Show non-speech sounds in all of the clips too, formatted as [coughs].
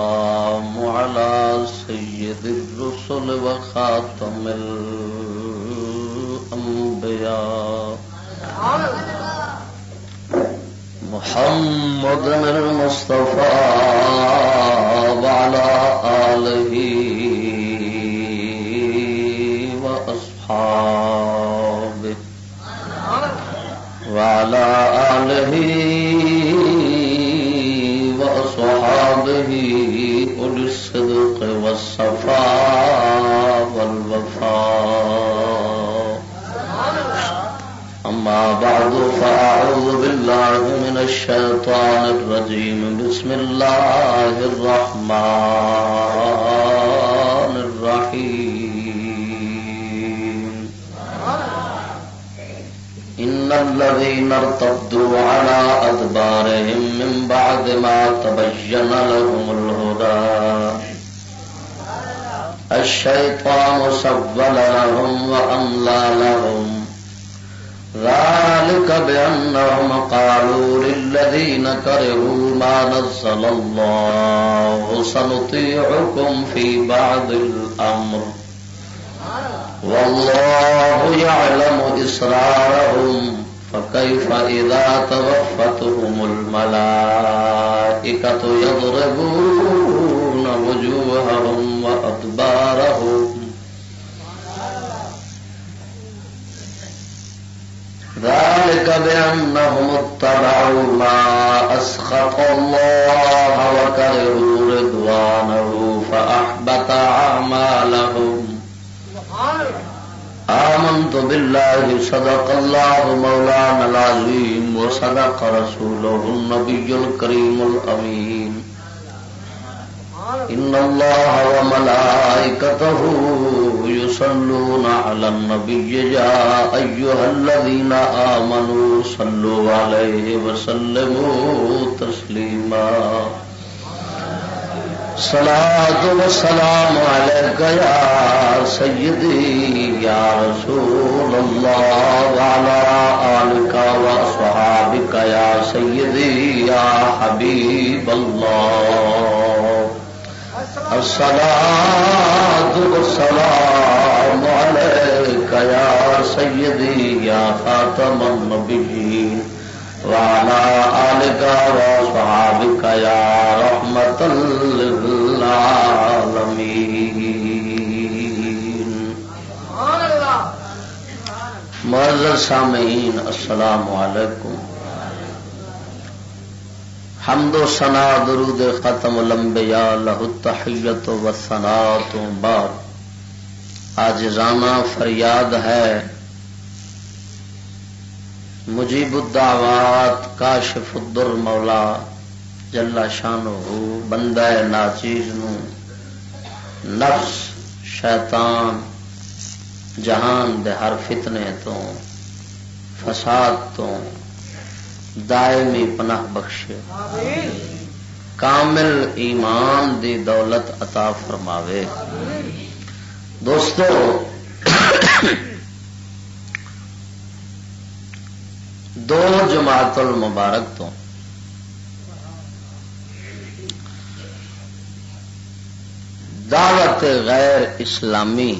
على سيد الرسل وخاتم الأنبياء. محمد المصطفى وعلى آله وأصحابه. وعلى آله والصفاء والوفاء أما بعد، فأعوذ بالله من الشيطان الرجيم. بسم الله الرحمن الرحيم. إن الذين ارتدوا على أدبارهم من بعد ما تبين لهم الهدى. الشيطان سبل لهم وأملى لهم. ذلك بأنهم قالوا للذين كرهوا ما نزل الله سنطيعكم في بعض الأمر. والله يعلم إسرارهم، فكيف إذا توفتهم الملائكة يضربون وجوههم وأدبارهم. ذلك بأنهم اتبعوا ما أسخط الله وكرهوا رضوانه فأحبط أعمالهم. آمنت بالله، صدق الله مولانا العظيم، وصدق رسوله النبي الكريم الأمين. إن الله وملائكته يصلون على النبي يا أيها الذين آمنوا صلوا عليه وسلموا تسليما. صلاة والسلام عليك يا سيدي يا رسول الله وعلى آلك وصحابك يا سيدي يا حبيب الله الصلاة والسلام عليك يا سيدي يا خاتم النبيين وعلى آلك وصحابك يا رحمة للعالمين. معزز سامعین السلام علیکم. حمد و سنا درود ختم الانبیاء لہ التحیت و سنا تو بعد۔ آج رانا فریاد ہے۔ مجیب الدعوات کاشف الدر مولا۔ جلا شان ہو بندہ ناچیز نو۔ نفس، شیطان، جہان دے ہر فتنے تو، فساد تو۔ دائمی پناہ بخشے۔ کامل ایمان دی دولت عطا فرماوے۔ دوستو دو جماعت المبارک تو۔ دعوت غیر اسلامی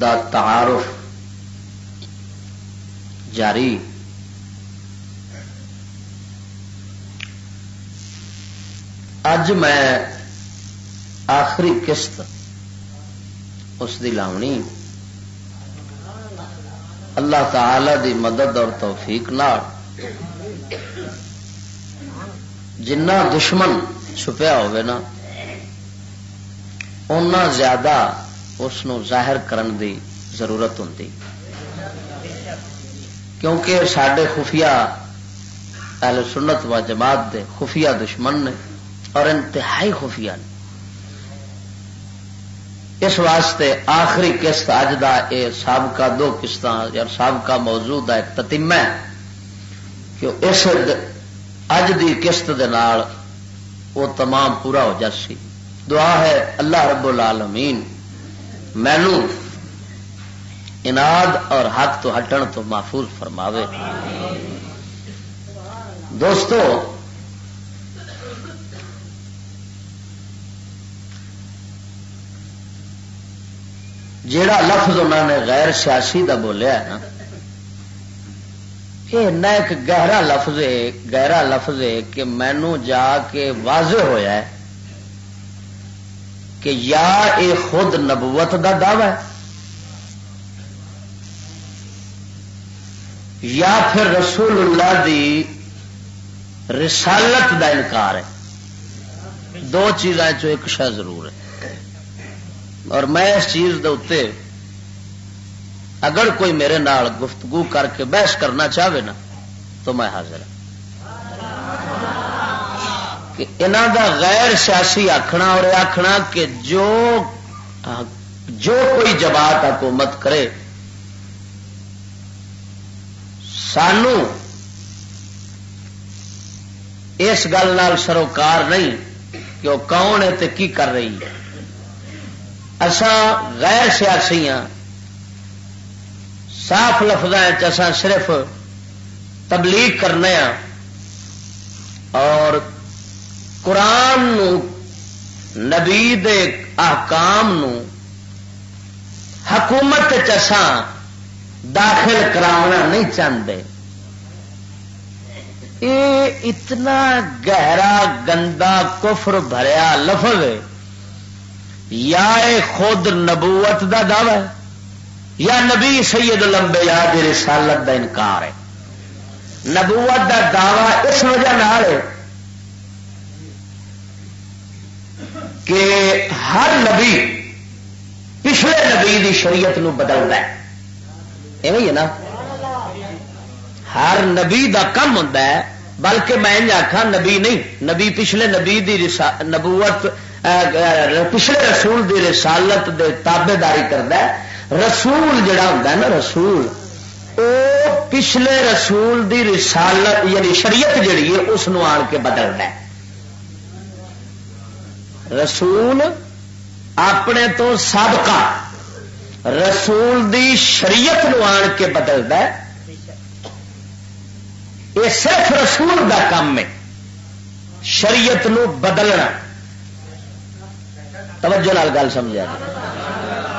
دا تعارف جاری۔ اج میں آخری قسط اس دی لاونی۔ اللہ تعالی دی مدد اور توفیق نال جنہ دشمن چھپیا ہوگا نا، اُنہ زیادہ اس ظاہر کرن دی ضرورت ہوں کیونکہ سڈے خفیہ اہل سنت و جماعت دے خفیہ دشمن نے اور انتہائی خفیہ نے۔ اس واسطے آخری قسط اج دا اے سابقہ دو قسط یا سابقہ موضوع دا ایک تتیمہ ہے کہ اس اج دی قسط دے نال وہ تمام پورا ہو جاسی۔ دعا ہے اللہ رب العالمین مینو اناد اور حق تو ہٹن تو محفوظ فرماوے۔ دوستو، جیڑا لفظ انہوں نے غیر سیاسی دا بولیا ہے نا، یہ ایک گہرا لفظ ہے، گہرا لفظ ہے کہ مینو جا کے واضح ہویا ہے کہ یا اے خود نبوت دا دعوی ہے۔ یا پھر رسول اللہ دی رسالت دا انکار ہے۔ دو چیزیں ایک شہ ضرور ہے۔ اور میں اس چیز دے اتنے اگر کوئی میرے نال گفتگو کر کے بحث کرنا چاہے نا، تو میں حاضر ہوں۔ کہ انہوں دا غیر سیاسی آخنا اور آخنا کہ جو جو کوئی جماعت حکومت کرے سانو اس گل سروکار نہیں کہ وہ کون ہے تو کی کر رہی ہے اسان غیر سیاسی ہاں صاف لفظ صرف تبلیغ کرنے ہاں اور قرآن نو نبی دے احکام نو حکومت چساں داخل کرانا نہیں چاہتے۔ یہ اتنا گہرا، گندا کفر بھریا لفظ یا خود نبوت دا دعوی یا نبی سید لمبے یا رسالت دا انکار ہے۔ نبوت دا دعوی اس وجہ ہے کہ ہر نبی پچھلے نبی دی شریعت نو بدلتا ہے۔ ایویں ہے نا۔ ہر نبی دا کم ہوتا ہے، بلکہ میں آخا نبی نہیں، نبی پچھلے نبی دی نبوت پچھلے رسول دی رسالت دے تابے داری کرتا ہے۔ رسول جڑا ہوتا ہے نا، رسول، او پچھلے رسول دی رسالت یعنی شریعت جڑی ہے، اس آن کے بدلتا ہے۔ رسول اپنے تو سابقہ رسول دی شریعت نو آن کے بدلتا ہے۔ یہ صرف رسول دا کام ہے۔ شریعت نو بدلنا۔ توجہ لال گل سمجھا۔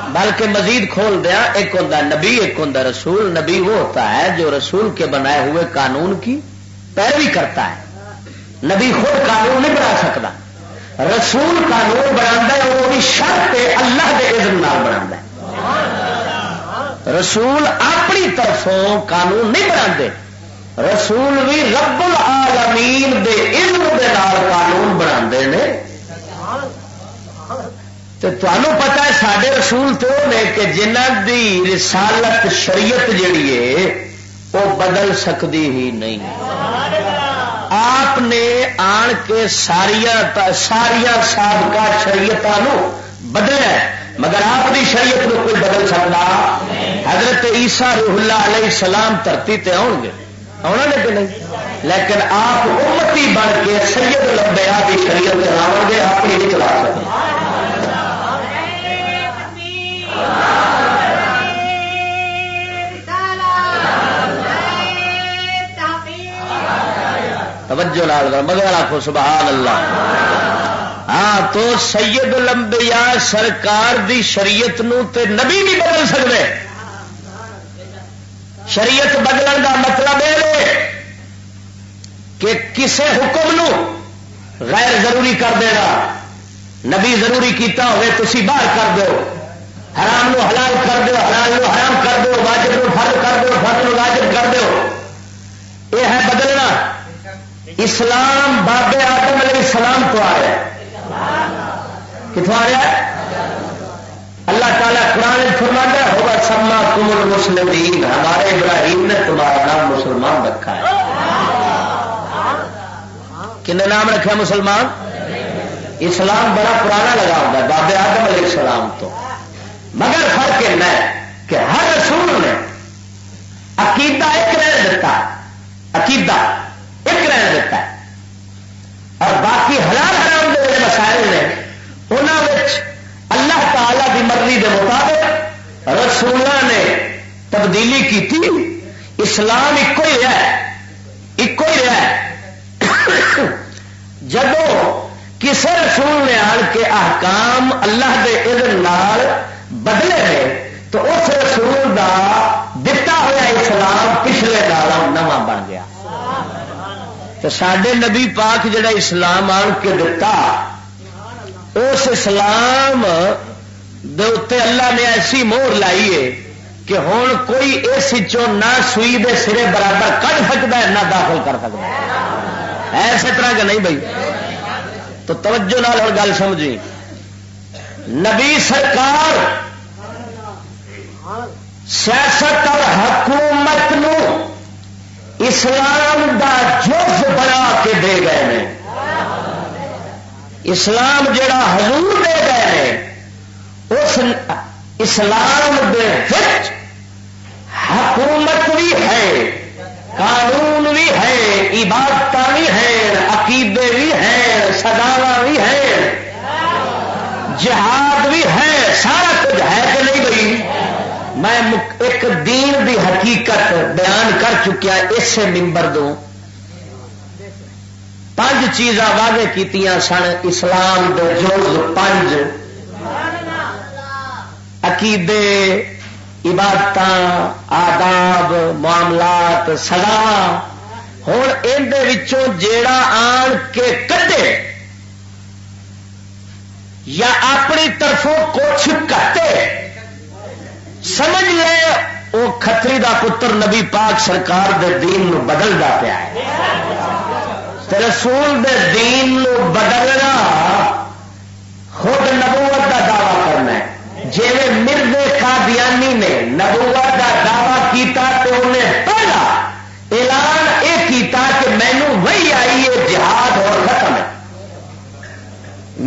بلکہ مزید کھول دیا، ایک ہوں نبی، ایک ہوں رسول۔ نبی وہ ہوتا ہے جو رسول کے بنائے ہوئے قانون کی پیروی کرتا ہے۔ نبی خود قانون نہیں بنا سکتا۔ رسول قانون بنا وہ بھی شرط اللہ کے عزم بنا رسول اپنی طرفوں قانون نہیں بنا رسول بھی رب العالمین دے علم دے نال قانون بنا تو تمہوں پتا ہے سارے رسول تو نے کہ جنہ دی رسالت شریعت جیڑی ہے وہ بدل سکتی ہی نہیں۔ آپ نے آن کے ساریا ساریا سابقہ شریعت بدلا مگر آپ کی شریعت کو کوئی بدل سکتا حضرت عیسیٰ روح اللہ علیہ السلام دھرتی تے آؤ گے۔ آنا نے کہ نہیں؟ لیکن آپ امتی بن کے سید لمبیا کی شریعت آؤ گے اپنی نہیں چلا سکتے۔ توجہ لال مگر آخو سبحان اللہ ہاں تو سید لمبیا سرکار دی شریعت نو تے نبی نہیں بدل سکتے۔ شریعت بدلن کا مطلب یہ کہ کسے حکم نو غیر ضروری کر دینا۔ نبی ضروری کیتا ہوئے تھی باہر کر دو حرام نو حلال کر دو حلال نو حرام کر دو واجب نو فرض کر دو فرض نو واجب کر دو یہ ہے بدلنا۔ اسلام بابے آدم علیہ السلام تو آ رہا ہے کتوں آ رہا ہے اللہ تعالیٰ قرآن فرماتا ہوگا سما کمل مسلم ہمارے ابراہیم نے تمہارا نام مسلمان رکھا ہے۔ کن نام رکھا مسلمان؟ اسلام بڑا پرانا لگا ہوتا ہے، بابے آدم علیہ السلام تو۔ مگر فرق ہے کہ ہر رسول نے عقیدہ ایک رہ دیتا عقیدہ ایک رہن دیتا ہے۔ اور باقی حلال حرام کے مسائل نے انہوں اللہ تعالی کی مرضی کے مطابق رسول نے تبدیلی کی تھی۔ اسلام ایک ہی رہا ایک ہی رہا جب کسی رسول نے آن کے احکام اللہ کے علم نال بدلے ہیں تو اس رسول دا دتا ہوا اسلام پچھلے نال نواں بن گیا۔ تو سڈے نبی پاک جڑا اسلام آن کے دتا اس اسلام دے اللہ نے ایسی مور لائی ہے کہ ہوں کوئی اس نہ سوئی دے سرے برابر کٹ سکتا ہے، نہ داخل کر سکتا ہے۔ ایسے طرح کا نہیں بھائی؟ تو توجہ نال اور گل سمجھی۔ نبی سرکار سیاست اور حکومت نو اسلام دا جز بنا کے دے اسلام جڑا حضور دے گئے اس اسلام دے وچ حکومت بھی ہے، قانون بھی ہے عبادت بھی ہے عقیدے بھی ہیں سداوا بھی ہے جہاد بھی ہے، سارا کچھ ہے کہ نہیں بھائی؟ میں ایک دین دی حقیقت بیان کر چکیا اس ممبر دو پانچ چیزاں واضح کی سن، اسلام دے جوز پانچ عقیدے عبادت آداب، معاملات، سزا۔ ہوں اندر جیڑا آن کے کٹے یا اپنی طرفوں کچھ کٹے، سمجھ لے وہ کتری دا پتر نبی پاک سرکار دے دین بدلتا پیا رسول دے دین نو بدلنا خود نبوت دا دعوی کرنا ہے۔ جی مرزے قادیانی نے نبوت کا دعوی کیتا تو انہیں پہلا اعلان یہ کیتا کہ مینو وہی آئی ہے، جہاد اور ختم ہے۔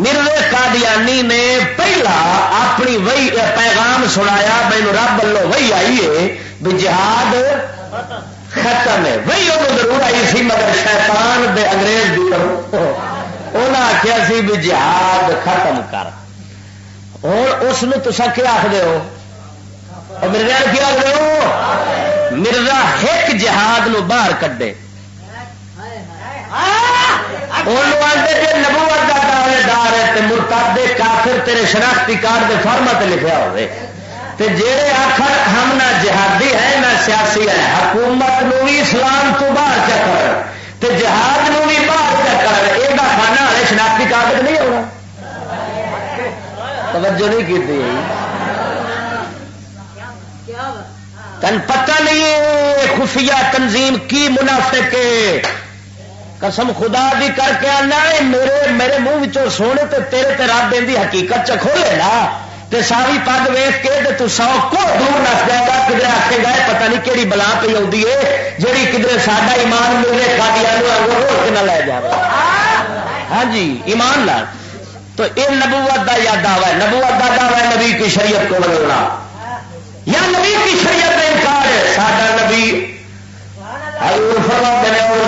مرزے قادیانی نے پہلا اپنی وہی پیغام سنایا مینو رب والوں وہی آئی ہے بھی جہاد ختم ہے. وہی وہ ضرور آئی سی مگر شیطان دے انگریز کی طرف. انہیں آخیا سی بھی جہاد ختم کر. ہوں اس تسا کیا آخر ہو؟ مرزا کیا آخر ہو؟ مرزا ایک جہاد نو باہر کڈے. آتے نبوت کا دعوے دار ہے مرتاد کافر تیرے شناختی کارڈ کے فارما لکھا ہوئے. تے جہے آخر ہم نہ جہادی ہے نہ سیاسی ہے حکومت نو بھی اسلام تو باہر چکر تے جہاد نو بھی باہر چکر یہ خانہ والے شناختی کارڈ نہیں ہونا۔ توجہ نہیں کی تن پتہ نہیں خفیہ تنظیم کی منافع کے قسم خدا دی کر کے آنا میرے میرے منہ سونے تے تیرے تے رب دی حقیقت چ کھولے نا۔ تے ساری پگ ویس کے تے تو سو کو دور نس جائے گا، کدھر آخے گا پتہ نہیں کہڑی بلا پی آئی ہے جیڑی کدھر ساڈا ایمان ملے کادیا روک نہ لے جائے ہاں جی ایمان لال تو یہ نبوت کا یا دعوی ہے نبوت کا دعوی ہے نبی کی شریعت کو بدلنا یا نبی کی شریعت کا انکار ہے، ساڈا نبی۔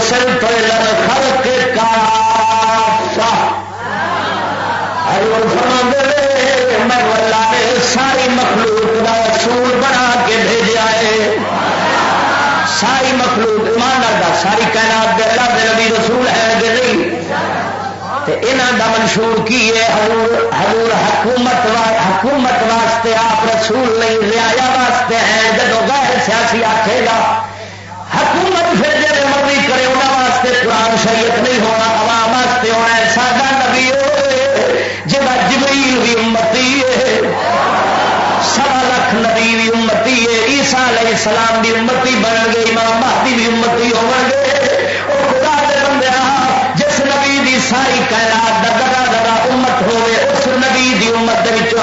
سر تو خلق کا ہر فرما نے ساری مخلوق کا رسول بنا کے ساری ساری کائنات دے اللہ دے نبی رسول ہے کہ نہیں؟ دا منشور کی ہے، حضور حکومت حکومت واسطے آپ رسول نہیں ریا واسطے ہیں۔ جب غیر سیاسی آخے گا، حکومت پھر جی مرضی کرے انہوں واسطے قرآن شریعت نہیں ہونا، عوام واسطے ہونا ہے۔ ساڈا نبی جا جبریل بھی امتی ہے، سوا لکھ نبی بھی امتی ہے عیسا علیہ السلام بھی امتی بن گئے، امام مہدی بھی امتی ہو گئے۔ وہ خدا دے بندے جس نبی دی ساری کائنات دا درا درا امت ہوئے، اس نبی دی امت کے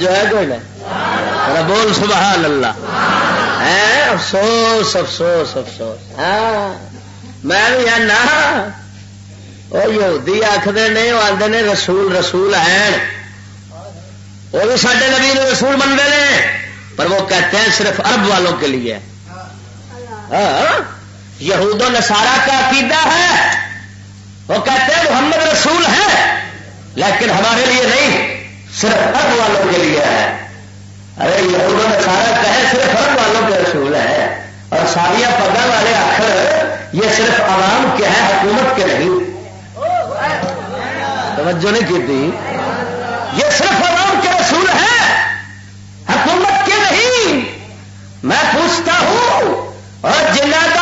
توجہ ہے کوئی نہیں؟ بول سبحان اللہ۔ افسوس افسوس افسوس۔ ہاں۔ میں بھی آنا۔ وہ یہودی آخر نہیں وہ آتے نے رسول رسول ہیں۔ وہ بھی سارے نبی رسول بنتے ہیں پر وہ کہتے ہیں صرف عرب والوں کے لیے۔ ہاں۔ یہود و نسارا کا عقیدہ ہے؟ وہ کہتے ہیں محمد رسول ہے لیکن ہمارے لیے نہیں۔ صرف عرب والوں کے لیے ہے۔ ارے یہود و نسارا کہے صرف عرب والوں کے رسول ہے۔ اور ساریا پگا والے آخر، یہ صرف عوام کے ہیں، حکومت کے نہیں۔ توجہ نہیں کی تھی؟ یہ صرف عوام کے رسول ہیں، حکومت کے نہیں۔ میں پوچھتا ہوں، اور جنہ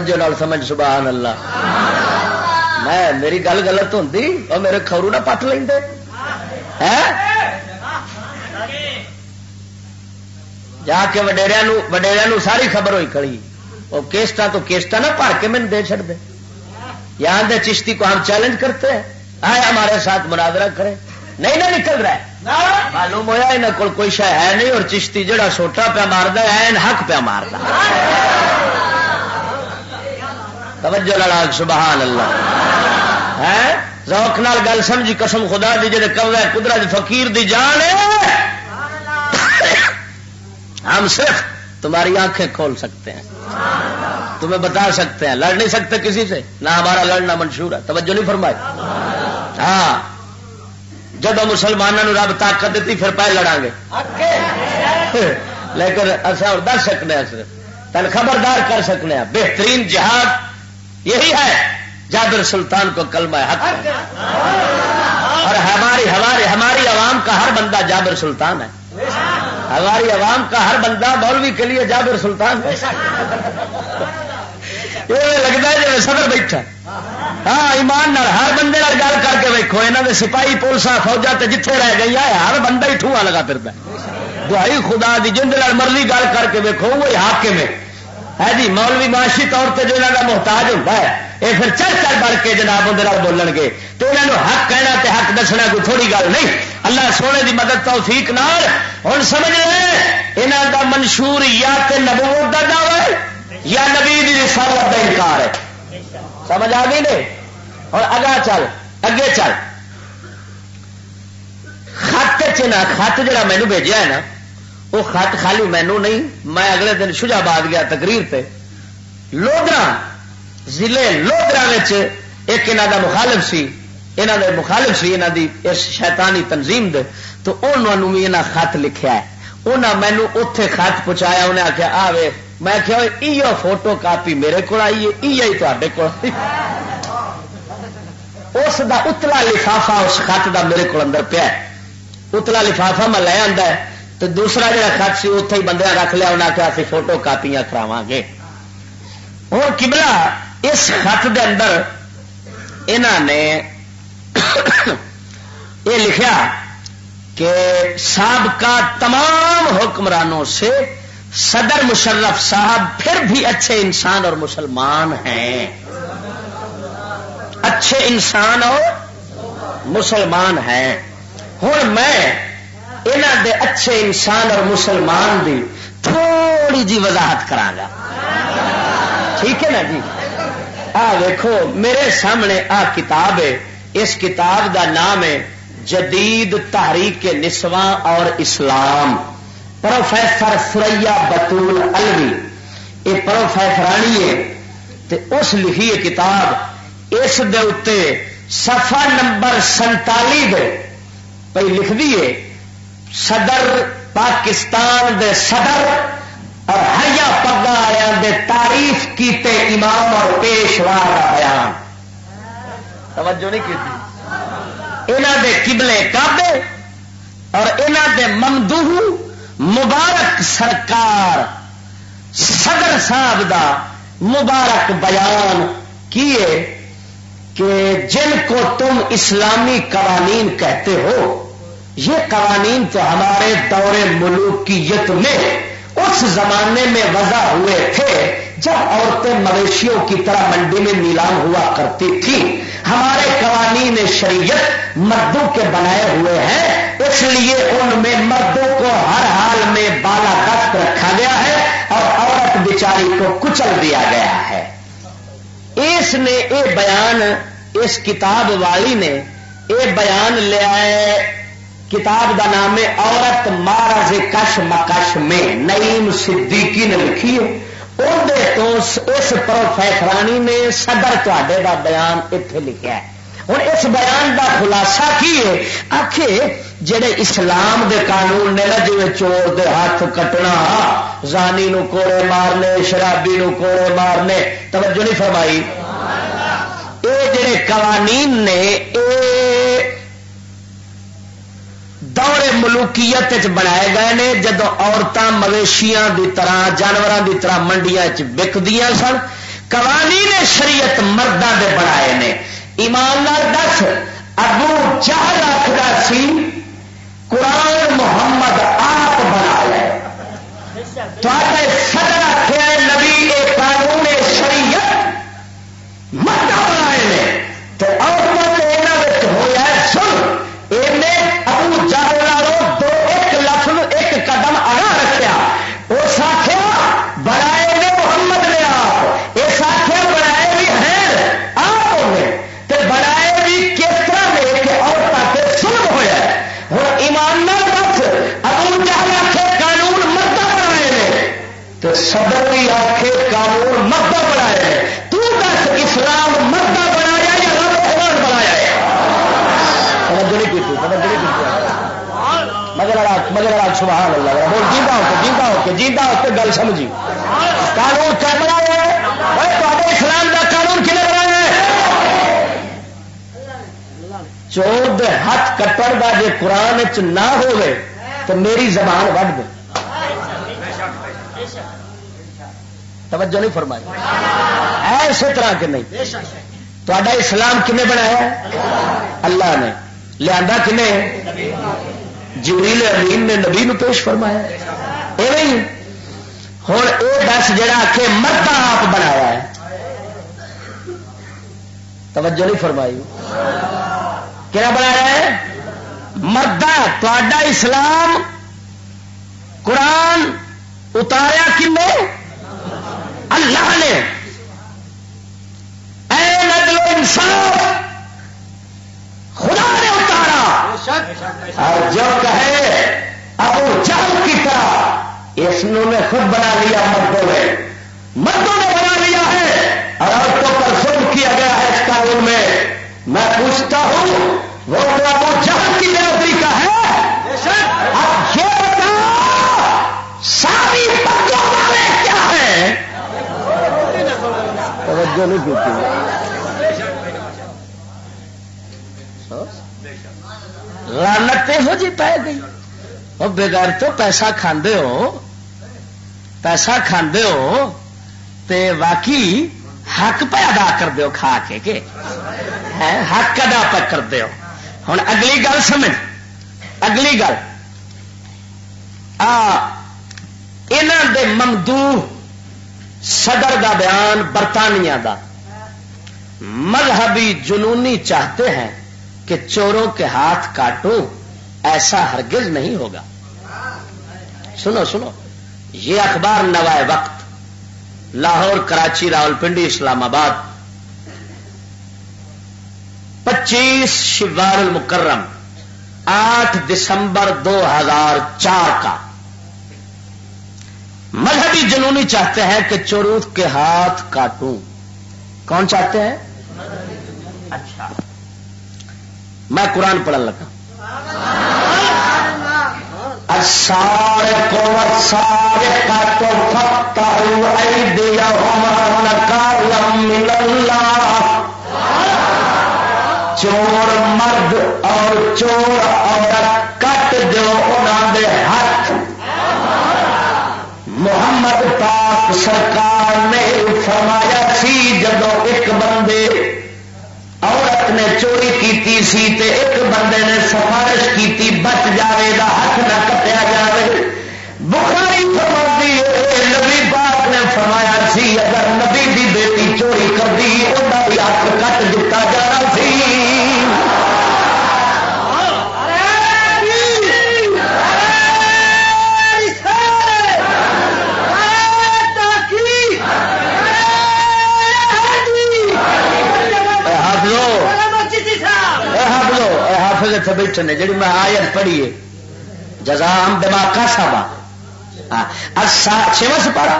توجہ نال سمجھ، سبحان اللہ۔ میں میری گل گلت ہوتی اور میرے خورو نہ پٹ لیں جا کے وڈیریا وڈیریا ساری خبر ہوئی کھڑی۔ وہ کیسٹا تو کیسٹا نہ بھر کے میں دے چڑ دے یہاں دے چشتی کو ہم چیلنج کرتے ہیں۔ آئے ہمارے ساتھ مناظرہ کرے نہیں نہ نکل رہا ہے معلوم ہوا یہاں کو کوئی شہ ہے نہیں، اور چشتی جڑا سوٹا پیا مارد ہے حق پیا مارتا توجہ لڑا سبحان اللہ۔ ہے؟ روک نال گل سمجھی، قسم خدا دی جی کم ہے، قدرت فقیر دی جان ہے۔ ہم صرف تمہاری آنکھیں کھول سکتے ہیں۔ تمہیں بتا سکتے ہیں۔ لڑ نہیں سکتے کسی سے۔ نہ ہمارا لڑنا منشور ہے۔ توجہ نہیں فرمائی۔ ہاں۔ جب مسلمانوں رب طاقت دیتی، پھر پہ لڑا گے لیکن اصل اور دس سکنے صرف۔ تین خبردار کر سکنے بہترین جہاد یہی ہے جابر سلطان کو کلمہ حق اور ہماری ہماری ہماری عوام کا ہر بندہ جابر سلطان ہے۔ ہماری عوام کا ہر بندہ مولوی کے لیے جابر سلطان ہے۔ یہ لگتا ہے جی صدر بیٹھا ہاں ایمان نال ہر بندے گل کر کے ویکو یہاں کے سپاہی پولیسا فوجا تو جتنے رہ گئی ہے ہر بندہ ہی ٹھوا لگا پھر دہائی خدا دی جند مرضی گل کر کے ویکو وہ حاکم ہے۔ ہے جی مولوی معاشی طور پہ جو یہاں کا محتاج ہوتا ہے، یہ پھر چل چل بڑھ کے جناب اندر بولن گے تو انہوں نے حق کہنا تے حق دسنا کوئی تھوڑی گل نہیں۔ اللہ سونے دی مدد توفیق نال۔ ہوں سمجھ رہے یہاں کا منشور یا تے نبوت کا دعوی ہے، یا نبی رسالت کا انکار ہے۔ سمجھ آ گئی نے اور اگا چل، اگے چل۔ خط چنا خط جڑا مینو بھیجا ہے نا وہ خط خالی مینو نہیں، میں اگلے دن شجاباد گیا تقریر پہ لودرا، ضلع لودرا ایک انہوں کا مخالف سی انہوں نے مخالف سی انہوں دی اس شیطانی تنظیم دے۔ تو انہوں بھی انہیں خط لکھیا ہے۔ انہیں مینو اتے خط پہنچایا انہیں آخیا آوے، میں کیا فوٹو کاپی میرے کو آئی ہے تے کو اس دا اتلا لفافا اس خط دا میرے کو اندر پیا اتلا لفافا میں لے آتا ہے۔ تو دوسرا جڑا خط سی اتے ہی بندے رکھ لیا انہیں آخیا اسی فوٹو کاپیاں کراوا گے۔ ہوں کملا اس خط دے اندر انہوں نے [coughs] یہ لکھا کہ سابقہ تمام حکمرانوں سے صدر مشرف صاحب پھر بھی اچھے انسان اور مسلمان ہیں۔ اچھے انسان اور مسلمان ہیں۔ ہوں میں یہاں دے اچھے انسان اور مسلمان دی تھوڑی جی وضاحت کرا گا۔ ٹھیک ہے نا جی؟ آ دیکھو میرے سامنے آ کتاب ہے۔ اس کتاب دا نام ہے جدید تحریک نسواں اور اسلام۔ پروفیسر سریا بطول الوی یہ پروفیسرانی ہے۔ تے اس لکھی ہے کتاب۔ اس دے صفحہ نمبر سنتالی دے پہ لکھ دیے صدر پاکستان دے صدر اور ہریا پگا دے تعریف کیتے امام اور پیشوا کا بیان۔ توجہ نہیں کی انہوں دے قبلے کابے اور انہوں دے ممدو مبارک سرکار صدر صاحب دا مبارک بیان کیے کہ جن کو تم اسلامی قوانین کہتے ہو یہ قوانین تو ہمارے دور ملوکیت میں اس زمانے میں وضع ہوئے تھے جب عورتیں مویشیوں کی طرح منڈی میں نیلام ہوا کرتی تھی ہمارے قوانین شریعت مردوں کے بنائے ہوئے ہیں، اس لیے ان میں مردوں کو ہر حال میں بالا دست رکھا گیا ہے اور عورت بیچاری کو کچل دیا گیا ہے۔ اس نے یہ بیان، اس کتاب والی نے یہ بیان لیا ہے کتاب کا نام ہے عورت مارز کش مکش میں۔ نعیم صدیقی نے لکھی ہے۔ تو اس پروفیسرانی نے صدر تے کا بیان اتنے لکھا ہے۔ ہوں اس بیان کا خلاصہ کی ہے؟ آخ جڑے اسلام دے قانون نے نا جی چور دے ہاتھ کٹنا، زانی نو کوڑے مارنے، شرابی نو کوڑے مارنے، توجہ نہیں فرمائی۔ یہ جڑے قوانین نے یہ دور ملوکیت بنائے گئے نے، جدو عورتیں مویشیاں دی طرح جانوروں دی طرح منڈیا چکدیا سن، قوانین شریعت مردہ دے بنائے نے۔ ایماندار دس، ابو چار آخر سی قرآن محمد آپ بنا لے۔ سدر آخر نبی قانون شریعت مرد میری زبان وڈ دے۔ توجہ نہیں فرمائی۔ ایسے طرح کے نہیں۔ تا اسلام کنے بنایا اللہ نے۔ لیا کنے جبریل امین نے نبی نو پیش فرمایا ایویں ہوں یہ دس جڑا کہ مرد آپ بنایا ہے۔ توجہ نہیں فرمائی۔ کیا بنایا ہے؟ مردہ۔ تا اسلام قرآن اتاریا کنے اللہ نے۔ اے ندل انصاف، خدا نے اتارا۔ اور جو کہے، ابو جہل کی طرح، اس نے خود بنا لیا، مردوں نے مردوں نے بنا لیا ہے۔ اور عورتوں پر ظلم کیا گیا ہے اس قانون میں۔ میں پوچھتا ہوں، وہ ابو جہل نہیں کی لانت ہو جی پی گئی۔ وہ بغیر تو پیسہ کھاندے ہو۔ پیسہ کھاندے ہو تے واقعی حق پہ ادا کر دیو کھا کے کہ۔ حق ادا پہ کر دیو ہوں اگلی گل سمجھ۔ اگلی گل۔ آ دے ممدو صدر دا بیان برطانیہ دا۔ مذہبی جنونی چاہتے ہیں کہ چوروں کے ہاتھ کاٹو ایسا ہرگز نہیں ہوگا۔ سنو سنو۔ یہ اخبار نوائے وقت، لاہور، کراچی راول پنڈی اسلام آباد۔ پچیس شوار المکرم، آٹھ دسمبر دو ہزار چار کا۔ مذہبی جنونی چاہتے ہیں کہ چوروت کے ہاتھ کاٹوں۔ کون چاہتے ہیں؟ اچھا۔ میں قرآن پڑھن لگا۔ سارے کو سارے کا تو چور مرد اور چور عورت کٹ جو انہوں دے ہاتھ۔ احمد پاک سرکار نے فرمایا سی جدو ایک بندے عورت نے چوری کیتی سی تے ایک بندے نے سفارش کیتی، بچ جاوے گا ہاتھ نہ کٹیا جائے بخاری اتنے بیٹھے نے جی میں آیت پڑھی ہے۔ جزام دماغ کا ہاں، سابا چھو سپارا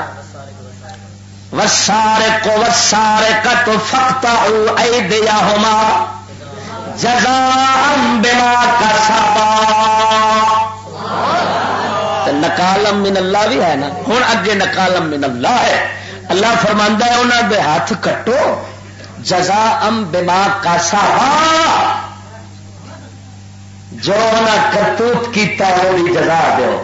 وسارے کو وسارے کٹ فکتا اے دیا ہوما جزام بما کا سابا نکالم من اللہ بھی ہے نا۔ ہوں اگے نکالم من اللہ ہے۔ اللہ فرماندہ ہے انہوں دے ہاتھ کٹو۔ جزا ام بما کا سابا جو انہیں کرتوت کیتا وہ جزا دو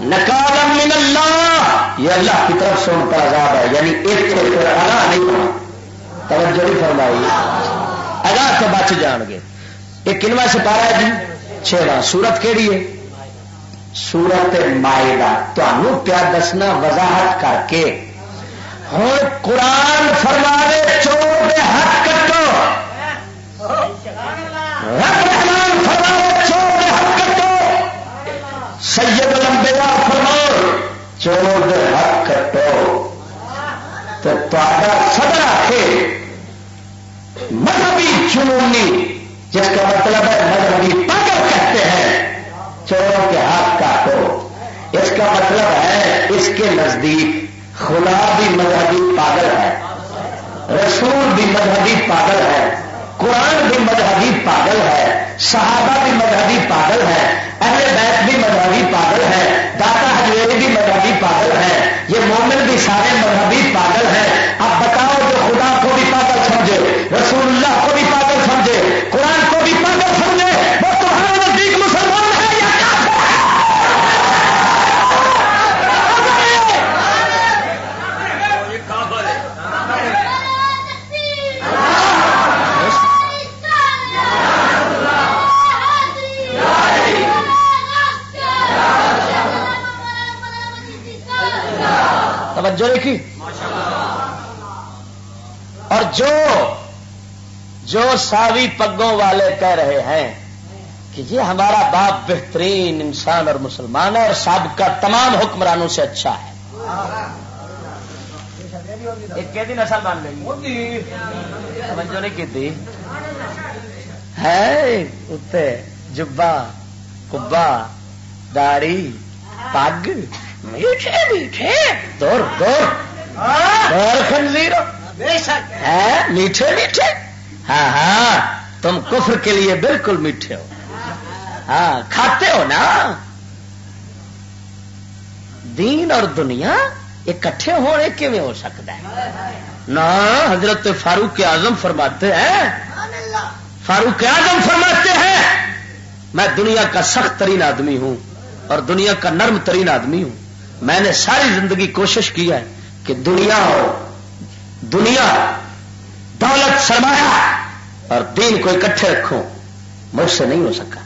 نکالم من اللہ۔ یہ اللہ کی طرف سے ان پر عذاب ہے۔ یعنی ایک تو پھر اگاہ نہیں ہونا۔ توجہ نہیں فرمائی۔ اگاہ تو بچ جان گے۔ یہ کنواں سپارا ہے جی۔ چھواں۔ سورت کہڑی ہے؟ سورت مائدہ۔ تمہوں پیا دسنا وضاحت کر کے۔ ہوں قرآن فرما دے چور دے حق کٹو۔ سید لمبیا فرمو چور دے حق کٹو تو صدر آخے مذہبی چنونی جس کا مطلب ہے مذہبی پاگل کہتے ہیں چوروں کے ہاتھ کاٹو اس کا مطلب ہے اس کے نزدیک خدا بھی مذہبی پاگل ہے، رسول بھی مذہبی پاگل ہے۔ قرآن بھی مذہبی پاگل ہے، صحابہ بھی مذہبی پاگل ہے، اہل بیت بھی مذہبی پاگل ہے، داتا حجویری بھی مذہبی پاگل ہے، یہ مومن بھی سارے مذہبی توجہ دیکھی اور جو جو ساوی پگوں والے کہہ رہے ہیں کہ یہ ہمارا باپ بہترین انسان اور مسلمان ہے اور سابقہ تمام حکمرانوں سے اچھا ہے۔ نسل مان گئی توجہ نہیں کی ہے جبا کبا داڑی پگ۔ میٹھے میٹھے دور دور۔ دور خنزیر ہے میٹھے میٹھے؟ ہاں ہاں۔ تم کفر کے لیے بالکل میٹھے ہو۔ ہاں کھاتے ہو نا؟ دین اور دنیا اکٹھے ہونے کیون ہو سکتا ہے؟ نہ حضرت فاروق اعظم فرماتے ہیں۔ فاروق اعظم فرماتے ہیں میں دنیا کا سخت ترین آدمی ہوں اور دنیا کا نرم ترین آدمی ہوں۔ میں نے ساری زندگی کوشش کی ہے کہ دنیا ہو، دنیا دولت سرمایا اور دین کو اکٹھے رکھوں، مجھ سے نہیں ہو سکا۔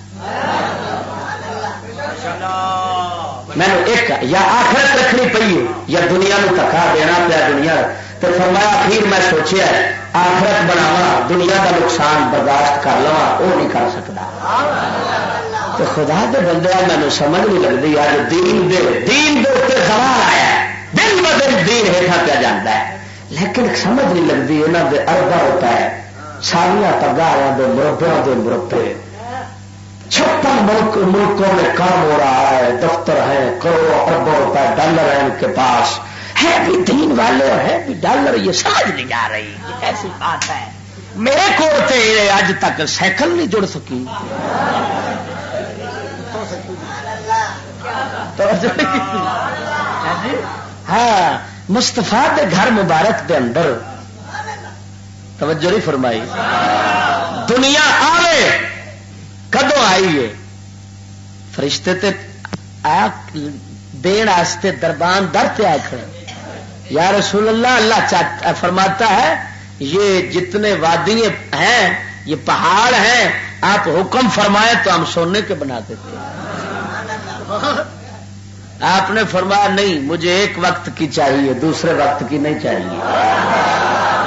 میں نے ایک یا آخرت رکھنی پی یا دنیا نو تکا دینا پیا دنیا۔ تو فرمایا پھر میں سوچیا آخرت بناوا دنیا کا نقصان برداشت کر لوا وہ نہیں کر سکتا تو خدا دے بندے مینو سمجھ نہیں لگتی اج دین دے دین دے اتنے سوال آیا دن ب دن دین ہیٹا پیا جاتا ہے۔ لیکن سمجھ نہیں لگتی یہاں دے اربا ہوتا ہے ساریا پگارا دے مربع دے مربے۔ چھپن ملک، ملکوں میں کام ہو رہا ہے، دفتر ہے کروڑوں اربوں روپئے ڈالر ہے ان کے پاس۔ ہے بھی دین والے ہے بھی ڈالر، یہ سمجھ نہیں جا رہی۔ ایسی بات ہے۔ میرے کو اج تک سائیکل نہیں جڑ سکی۔ ہاں مستفا کے گھر مبارک کے اندر توجہ نہیں فرمائی۔ دنیا آئے کدو آئی ہے؟ فرشتے تے دین آستے دربان در پہ آ کھڑے۔ یا رسول اللہ اللہ فرماتا ہے، یہ جتنے وادی ہیں، یہ پہاڑ ہیں آپ حکم فرمائے تو ہم سونے کے بنا دیتے آپ نے فرمایا نہیں، مجھے ایک وقت کی چاہیے، دوسرے وقت کی نہیں چاہیے۔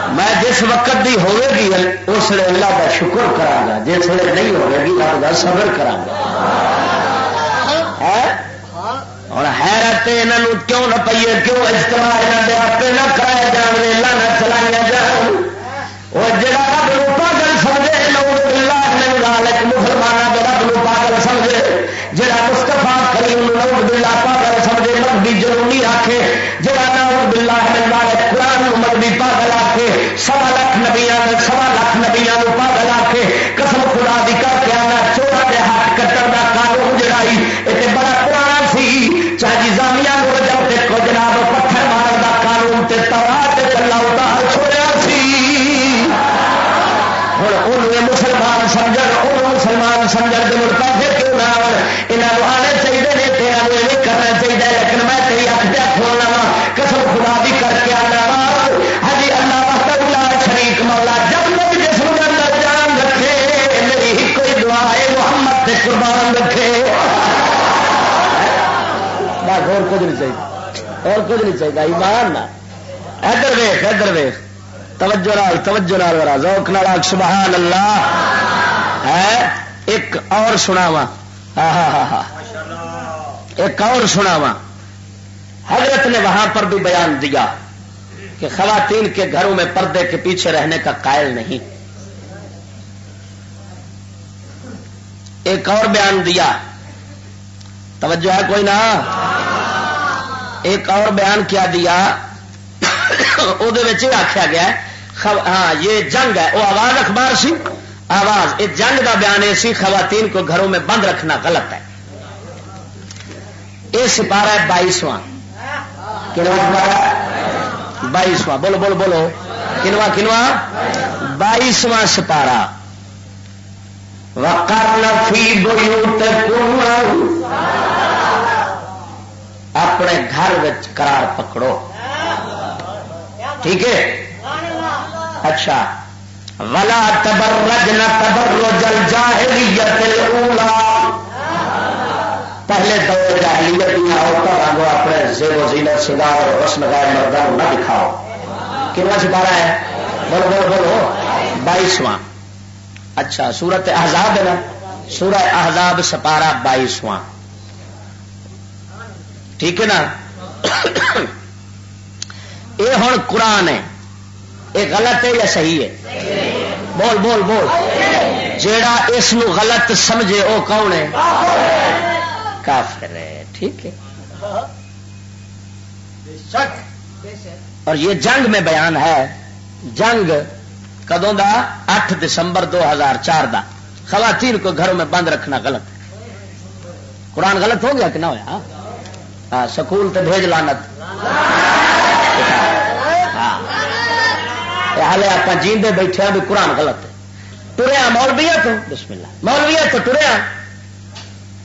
میں جس وقت بھی ہوئے گی، اس لیے اللہ کا شکر کرا گا۔ جس ویل نہیں ہوئے گی، اللہ کا صبر کرا گا۔ اور حیرت یہاں کیوں نہ پیے کیوں اجتماع یہاں آپ نہ کرائے جان ویلا نہ چلایا جان۔ وہ جڑا کچھ نہیں چاہیے، ایمان نہ۔ ادھر ویخ ادھر ویخ توجہ نال توجہ نال ذرا ذوق نال سبحان اللہ ہے، ایک اور سنا وا ہاں ہاں ہاں ایک اور سنا وا حضرت نے وہاں پر بھی بیان دیا کہ خواتین کے گھروں میں پردے کے پیچھے رہنے کا قائل نہیں۔ ایک اور بیان دیا۔ توجہ ہے کوئی نہ ایک اور بیان کیا دیا [coughs] وہ آخیا گیا ہاں یہ جنگ ہے، وہ آواز اخبار سی؟ آواز، یہ جنگ کا بیان یہ سی، خواتین کو گھروں میں بند رکھنا غلط ہے۔ یہ سپارہ ہے بائیسواں۔ بائیسواں۔ بولو بولو بولو۔ کنواں کنواں بائیسواں سپارہ۔ فی اپنے گھر قرار پکڑو۔ ٹھیک ہے؟ اچھا۔ ولا تبر رج نہ تبر جل جاہلیت پہلے دور جاہلیت دیا عورتوں کو اپنے زیب و زینت سنگار اور رسم گائے مردوں نہ دکھاؤ۔ کتنا سپارہ ہے؟ بولو بولو بولو۔ بائیسواں۔ اچھا سورت احزاب ہے نا؟ سورہ احزاب سپارہ بائیسواں۔ ٹھیک ہے نا؟ یہ ہوں قرآن ہے۔ یہ غلط ہے یا صحیح ہے؟ بول بول بول۔ جیڑا اس غلط سمجھے وہ کون ہے؟ کافر ہے۔ ٹھیک ہے۔ اور یہ جنگ میں بیان ہے۔ جنگ کدوں دا؟ اٹھ دسمبر دو ہزار چار دا۔ خواتین کو گھروں میں بند رکھنا غلط ہے۔ قرآن غلط ہو گیا کہ نہ ہوا ہاں سکول تو بھیج لانت ہالے آپ جیندے بیٹھے بھی قرآن غلط ہے۔ ٹریا مولویا تو۔ بسم اللہ مولویا تو ٹریا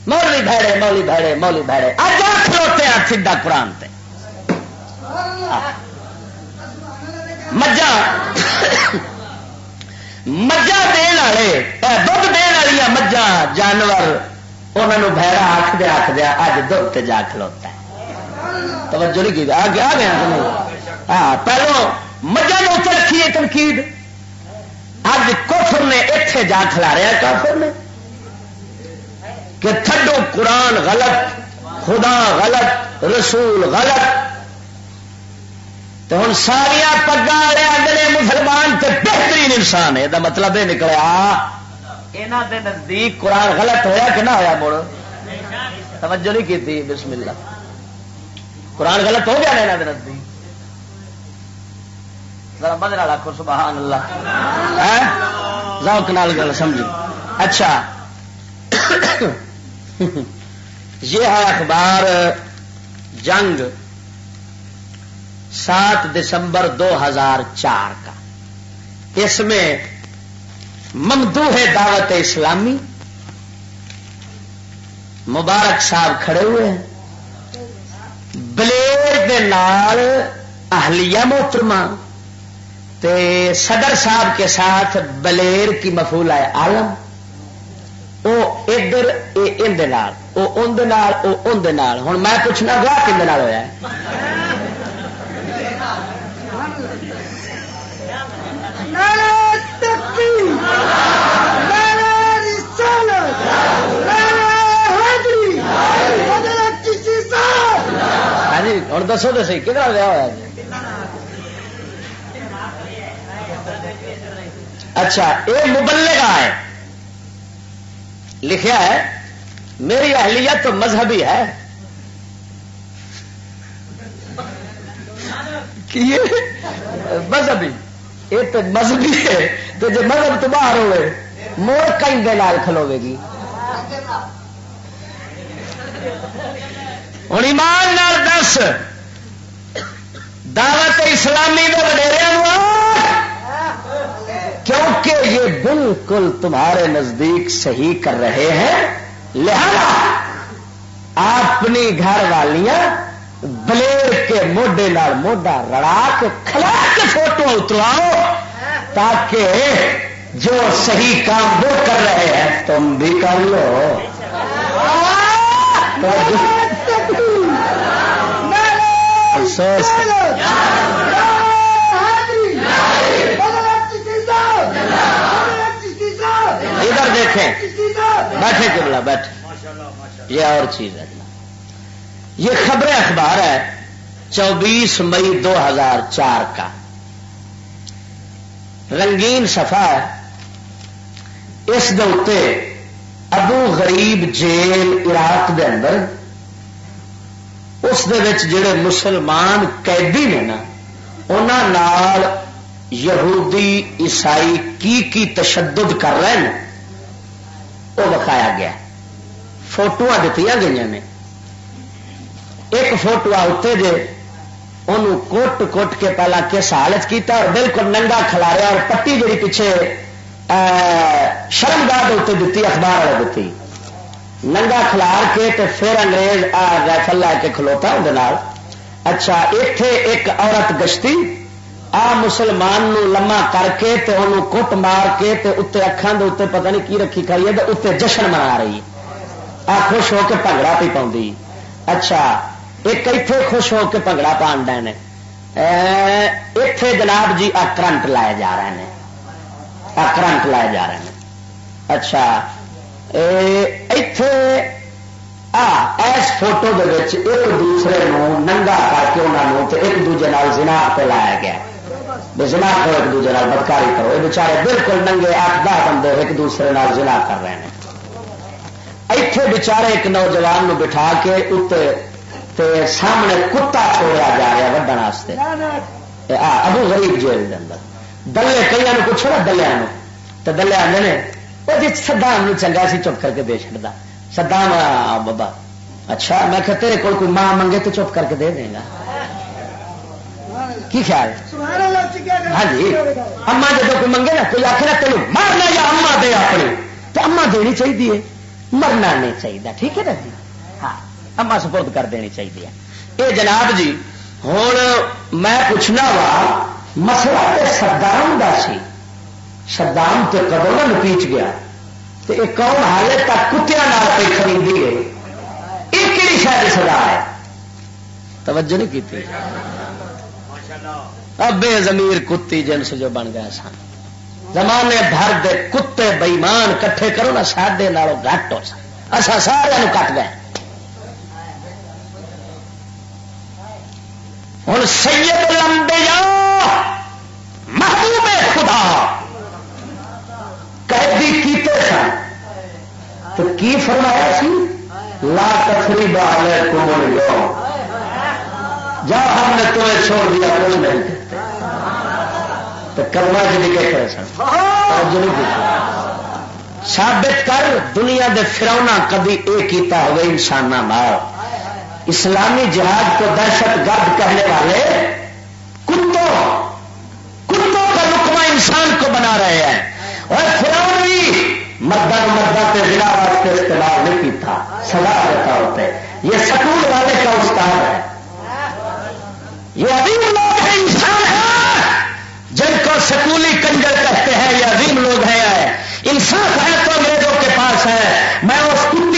مولوی بھڑے مولی بھڑے مولی بھڑے اج کھلوتے ہیں سیدا قرآن تے۔ مجھا مجھا دن والے دھد دن والی مجھا جانور انہوں بھڑا آخ دیا آخ دیا اج دھد جا کھلوتا ہے توجہ نہیں کی آ گیا ہاں پہلو مجھے نے اتنے رکھی ہے تنقید اج کفر نے اتے جا کھلا رہا کافر نے کہ تھڈو قرآن غلط خدا غلط رسول غلط تو ہوں ساریا پگا والے آدھے مسلمان تے بہترین انسان ہے یہ مطلب یہ نکلا یہاں کے نزدیک قرآن غلط ہویا کہ نہ ہوا مڑ توجہ نہیں کی بسم اللہ۔ قرآن غلط ہو گیا یہاں کے نزدیک۔ بدر آخو سبحان اللہ۔ ہاں؟ ذوق نال گل سمجھی اچھا۔ یہ ہے اخبار جنگ سات دسمبر دو ہزار چار کا۔ اس میں ممدو دعوت اسلامی۔ مبارک صاحب کھڑے ہوئے ہیں۔ بلیر دے نال اہلیہ محترمہ تے صدر صاحب کے ساتھ بلیر کی مفول ہے آلم وہ ادھر اندر وہ اندر ہوں میں پوچھنا گا کھے ہوا ہاں جی، ہوں دسو تو سی کہنا لیا ہوا جی؟ اچھا یہ مبلغ ہے۔ لکھا ہے، میری اہلیت تو مذہبی ہے۔ مذہبی۔ یہ تو مذہبی ہے تو جو مذہب تو باہر ہوئے مور کئی دال کھلوے گی۔ ہوں ایمان دس، دعوت اسلامی کے وڈیرے کیونکہ یہ بالکل تمہارے نزدیک صحیح کر رہے ہیں، لہذا اپنی گھر والیاں بلیر کے موڈے نال موڈا رڑا کے کھلا کے فوٹو اترواؤ تاکہ جو صحیح کام وہ کر رہے ہیں، تم بھی کر لو۔ افسوس۔ ادھر دیکھیں۔ بیٹھے کبلا بیٹھے۔ یہ اور چیز ہے۔ یہ خبر اخبار ہے چوبیس مئی دو ہزار چار کا۔ رنگین سفا ہے۔ اس دے ابو غریب جیل عراق دے اندر اس دے جڑے مسلمان قیدی نے نا انہوں یہودی عیسائی کی کی تشدد کر رہے ہیں، وہ بکھایا گیا۔ فوٹو دیتی گئی نے۔ ایک فوٹو اتنے جے ان کوٹ کوٹ کے پہلا کس حالت کیتا اور بالکل ننگا کھلاریا اور پٹی جی پیچھے شرم گاہ اتنے دیتی اخبار والے دیتی ننگا کھلار کے تو پھر انگریز رائفل لا کے کھلوتا اندر اچھا اتے ایک عورت گشتی، آ مسلمان نو لما کر کے تے انہوں کٹ مار کے تے اتنے اکھان دے اتنے پتہ نہیں کی رکھی کھائی ہے اتنے جشن منا رہی آ خوش ہو کے پگڑا پی پاؤں اچھا ایک اتنے خوش ہو کے پگڑا پان ڈے اتے جناب جی آ کرنٹ لائے جا رہے ہیں آ کرنٹ لائے جا رہے ہیں اچھا اتے ایس فوٹو دے ایک دوسرے نو ننگا کر کے انہوں ایک دوجے زنا پہ لایا گیا۔ زنا کرو، ایک دوسرے بدکاری کرو۔ یہ بچارے بالکل ننگے آٹھ دہ بندے ایک دوسرے نال زنا کر رہے ہیں ایتھے بچارے ایک نوجوان نو بٹھا کے اتنے سامنے کتا چھوڑا جا رہا وڈن واسطے۔ ابو غریب جیل کے اندر۔ دلے کئی پوچھو نا دلیا تو دلے آتے ہیں وہ جی سدام چنگا سی چپ کر کے دے چڑتا سدام بابا۔ اچھا میں کہ تیرے کول کوئی ماں منگے تو چپ کر کے دے دے گا۔ کی خیال؟ ہاں جی۔ اما جب کوئی منگے نا کوئی آخر تین مرنا یا اما دے اپنی تو اما دینی چاہیے مرنا نہیں چاہیے ٹھیک ہے نا جی؟ ہاں اما سپرد کر دینی چاہیے۔ یہ جناب جی ہوں میں پوچھنا وا، مسئلہ تو سدام کا سی۔ سدام تو کدو پیچ گیا۔ تو یہ کون حالے تک کتیا پہ خریدی ہے۔ یہ کہڑی شاید سزا ہے؟ توجہ نہیں کی بے زمیر کتی جنس جو بن گئے سن۔ زمانے بھر دے کتے بئیمان کٹھے کرو نا ساڈے نالوں گٹ ہو سن۔ اصا سارے کٹ گئے۔ ہوں سید لمبے محبوب خدا۔ قیدی کیتے سن؟ تو کی فرمایا سی؟ لا تفری بال کمل جا ہم نے تمہیں چھوڑ دیا، کچھ نہیں تو کرنا چ نکے کرے سن؟ ثابت کر، دنیا دے فرونا کبھی یہ کیتا ہوئے انسان مار اسلامی جہاد کو دہشت گرد کہنے والے کتوں کتوں کا رکما انسان کو بنا رہے ہیں؟ اور فراؤن بھی مردہ مردہ کے ضلع واسطے استعمال نہیں کیتا، سزا دیتا ہوتے یہ سکول والے کا استاد ہے۔ یہ ابھی لوگ ہیں، انسان ہے جن کو سکولی کنجر کہتے ہیں، یہ عظیم لوگ ہیں۔ انصاف ہے تو انگریزوں کے پاس ہے۔ میں اس کتی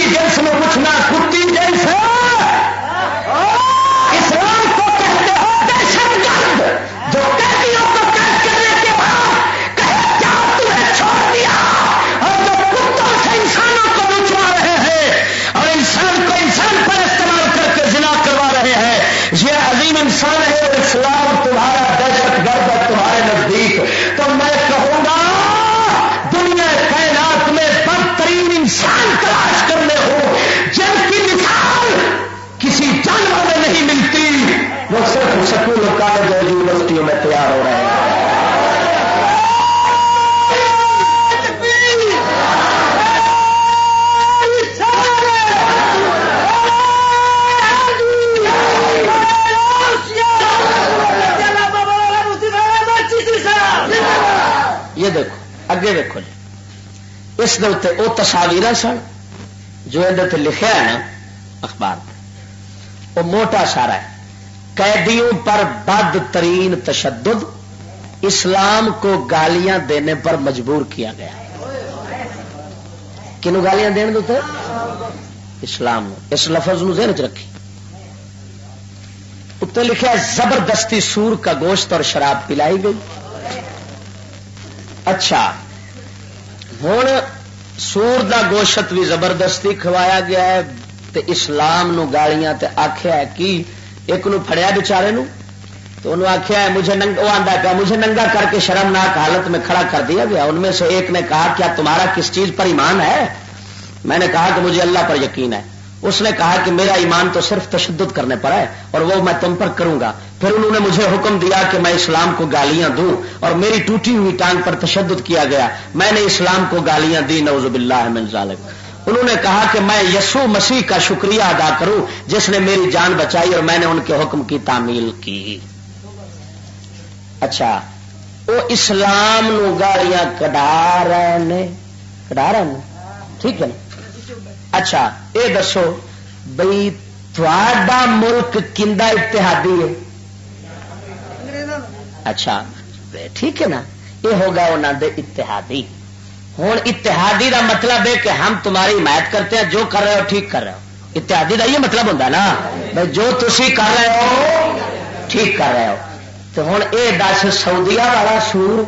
سکول کالج اور یونیورسٹیوں میں تیار ہو رہے ہیں۔ یہ دیکھو، اگے دیکھو جی۔ اس وہ تصاویر سن، جو یہ لکھا ہے نا، اخبار وہ موٹا سارا ہے۔ قیدیوں پر بد ترین تشدد اسلام کو گالیاں دینے پر مجبور کیا گیا۔ کنو گالیاں دین دیتے اسلام اس لفظ نو ذہن چ رکھی۔ اتنے لکھا زبردستی سور کا گوشت اور شراب پلائی گئی۔ اچھا ہوں سور دا گوشت بھی زبردستی کھوایا گیا ہے تے اسلام نو گالیاں تے آخیا ہے کہ ایک نو فڑیا بچارے نو، تو انہوں آخیا مجھے ننگ وہ آدھا پیا، مجھے ننگا کر کے شرمناک حالت میں کھڑا کر دیا گیا۔ ان میں سے ایک نے کہا، کیا تمہارا کس چیز پر ایمان ہے؟ میں نے کہا کہ مجھے اللہ پر یقین ہے۔ اس نے کہا کہ میرا ایمان تو صرف تشدد کرنے پر ہے اور وہ میں تم پر کروں گا۔ پھر انہوں نے مجھے حکم دیا کہ میں اسلام کو گالیاں دوں اور میری ٹوٹی ہوئی ٹانگ پر تشدد کیا گیا۔ میں نے اسلام کو گالیاں دی نوز باللہ من ظالم انہوں نے کہا کہ میں یسو مسیح کا شکریہ ادا کروں، جس نے میری جان بچائی اور میں نے ان کے حکم کی تعمیل کی۔ اچھا وہ اسلام نو گالیاں کڈا رہے کڈا رہے ٹھیک ہے نا؟ اچھا یہ دسو بھائی تھوڑا ملک کندا اتحادی ہے؟ اچھا ٹھیک ہے نا؟ یہ ہوگا انہوں دے اتحادی۔ ہوں اتحادی دا مطلب ہے کہ ہم تمہاری حمایت کرتے ہیں جو کر رہے ہو ٹھیک کر رہے ہو۔ اتحادی دا یہ مطلب ہوتا نا بھائی جو تھی کر رہے ہو ٹھیک کر رہے ہو۔ تو ہوں یہ دس سعودیا والا سور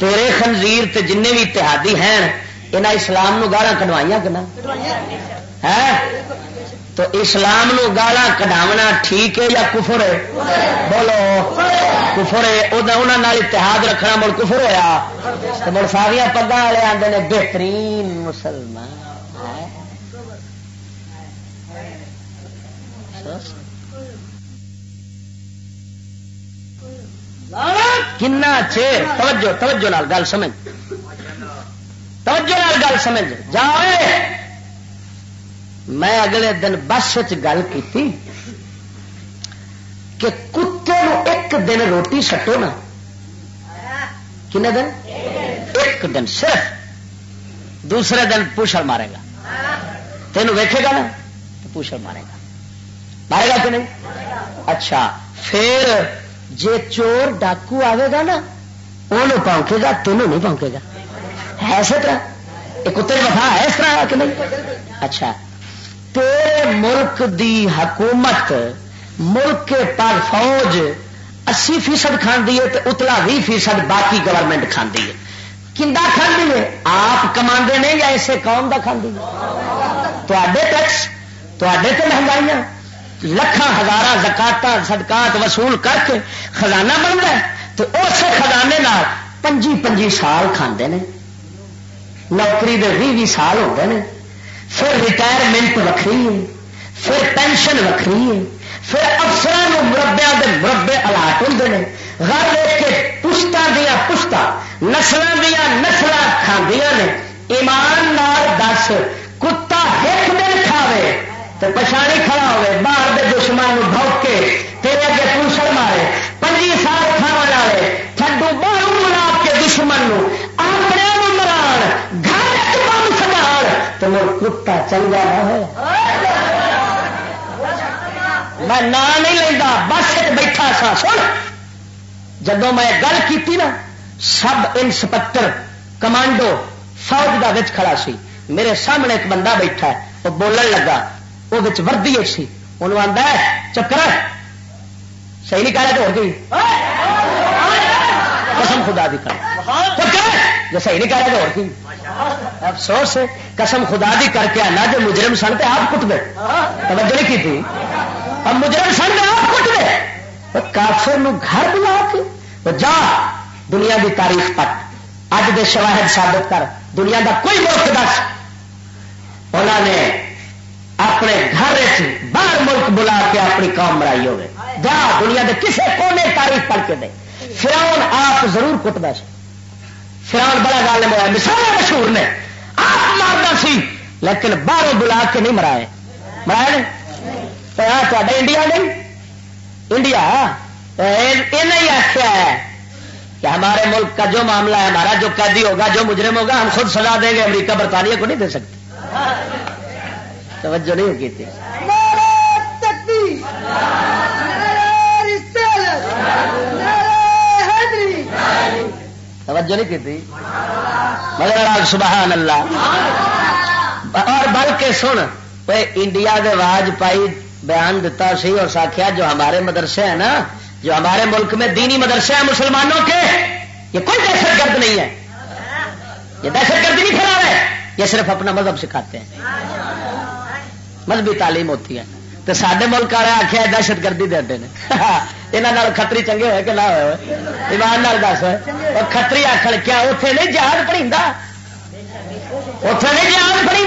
تیرے خنزیر تے جن بھی اتحادی ہیں یہاں اسلام نو گالا کٹوائیاں کہ تو اسلام نو گالا کٹاونا ٹھیک ہے یا کفر ہے؟ بولو۔ کفر ہے انہوں اتحاد رکھنا مڑ کفر ہوا مڑ ساریا پگا والے آتے ہیں بہترین مسلمان کنا چیر؟ توجہ توجہ لال گل سمجھ۔ توجہ نال گل سمجھ۔ جا میں اگلے دن بس گل کی کہ کتے ایک دن روٹی سٹو نا۔ کن دن؟ ایک دن صرف۔ دوسرے دن پوشل مارے گا۔ تین ویکے گا نا تو پوشل مارے گا۔ مارے گا کہ نہیں؟ اچھا پھر جے چور ڈاکو آئے گا نا وہ پونکے گا، تینوں نہیں پونکے گا۔ ہے اسی طرح؟ یہ کتے وفا ہے اس طرح کہ نہیں؟ اچھا تیرے ملک دی حکومت، ملک کے پر فوج اسی فیصد کھاندی ہے تو اتلا بھی فیصد باقی گورنمنٹ کھاندی ہے۔ کنڈا کھاندی ہے؟ آپ کما نے یا اسے قوم کا کھاندی تے ٹیکس تے تو مہنگائیاں۔ لکھان ہزار زکات سدکات وصول کر کے خزانہ بنتا ہے۔ تو اس خزانے پنجی پنجی سال کھاندے نے۔ نوکری دے بھی سال ہوتے ہیں پھر ریٹائرمنٹ وکری ہے، پھر پینشن وکری ہے، پھر افسران مربیا کے مربے الاٹ ہوتے ہیں گھر دیکھ کے پشتا دیا پشتا نسل دیا نسل کھاندیا نے۔ ایمان نال دس، کتا ایک دن کھاوے تو پچھاڑی کھڑا ہوئے باہر کے دشمن بھوک کے تیرے اگے پوچھل مارے، پنجی سال کھا والے، تھڈو باہر ملا کے دشمن اپنے تو کتا چنگا نہ ہے میں نام نہیں لینا بس بیٹھا سا۔ سن جب میں گل کی نا سب انسپکٹر کمانڈو فوج کا بچ کھڑا سی۔ میرے سامنے ایک بندہ بیٹھا ہے وہ بولن لگا۔ وہ وردی سی۔ انہوں آتا ہے چکر۔ صحیح نہیں کہہ رہا تو گئی قسم خدا دی کر جو صحیح نہیں کہہ رہا تو افسوس قسم خدا دی کر کے آنا جو مجرم سن تو آپ کٹ دے۔ توجہ نہیں کی تھی؟ اب مجرم سن تو آپ کٹ دے۔ کافر گھر بلا کے جا، دنیا کی تاریخ پٹ اج دے شواہد ثابت کر، دنیا کا کوئی ملک دس۔ انہوں نے اپنے گھر باہر ملک بلا کے اپنی قوم مرائی ہوگی جا، دنیا کے کسی کونے تاریخ پڑھ کے دے۔ فراؤن آپ ضرور کٹتا سی فراؤن بڑا گال مرا مثال مشہور نے۔ آپ مارتا سی، لیکن باہروں بلا کے نہیں مرائے۔ مرائے تو انڈیا نہیں انڈیا؟ یہ آخیا ہے کہ ہمارے ملک کا جو معاملہ ہے، ہمارا جو قیدی ہوگا، جو مجرم ہوگا، ہم خود سزا دیں گے، امریکہ برطانیہ کو نہیں دے سکتے۔ توجہ نہیں ہوگی تھی۔ توجہ نہیں کی مگر سبحان اللہ۔ اور بلکہ سن انڈیا کے واج پائی بیان دیتا سی اور ساکھیا، جو ہمارے مدرسے ہیں نا، جو ہمارے ملک میں دینی مدرسے ہیں مسلمانوں کے، یہ کوئی دہشت گرد نہیں ہے۔ یہ دہشت گرد نہیں پھیلا رہے، یہ صرف اپنا مذہب سکھاتے ہیں۔ مذہبی تعلیم ہوتی ہے۔ تو سارے ملک والے آخیا دہشت گردی دے نے۔ یہاں کتری چنگے ہوئے کہ نہ ہوئے ایمان دس اور کتری آخر کیا اتنے نہیں جہاز پڑھی اتنے نہیں جہاز پڑھی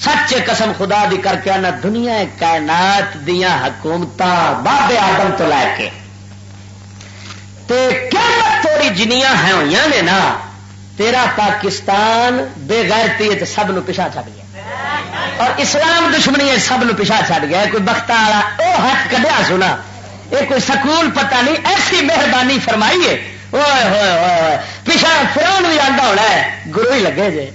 سچ قسم خدا دی کر کے آنا دنیا کائنات دیا حکومت بابے آدم تو لے کے تھوڑی جنیاں ہیں ہوئی نے نا تیرا پاکستان بے غیرتی سب نو پیچھا چڑ گیا اور اسلام دشمنی ہے سب پیچھا چڑ گیا کوئی بختا والا وہ ہاتھ کڈیا سنا یہ کوئی سکول پتہ نہیں، ایسی مہربانی فرمائی ہے فرون بھی آتا ہونا ہے گرو ہی لگے جے۔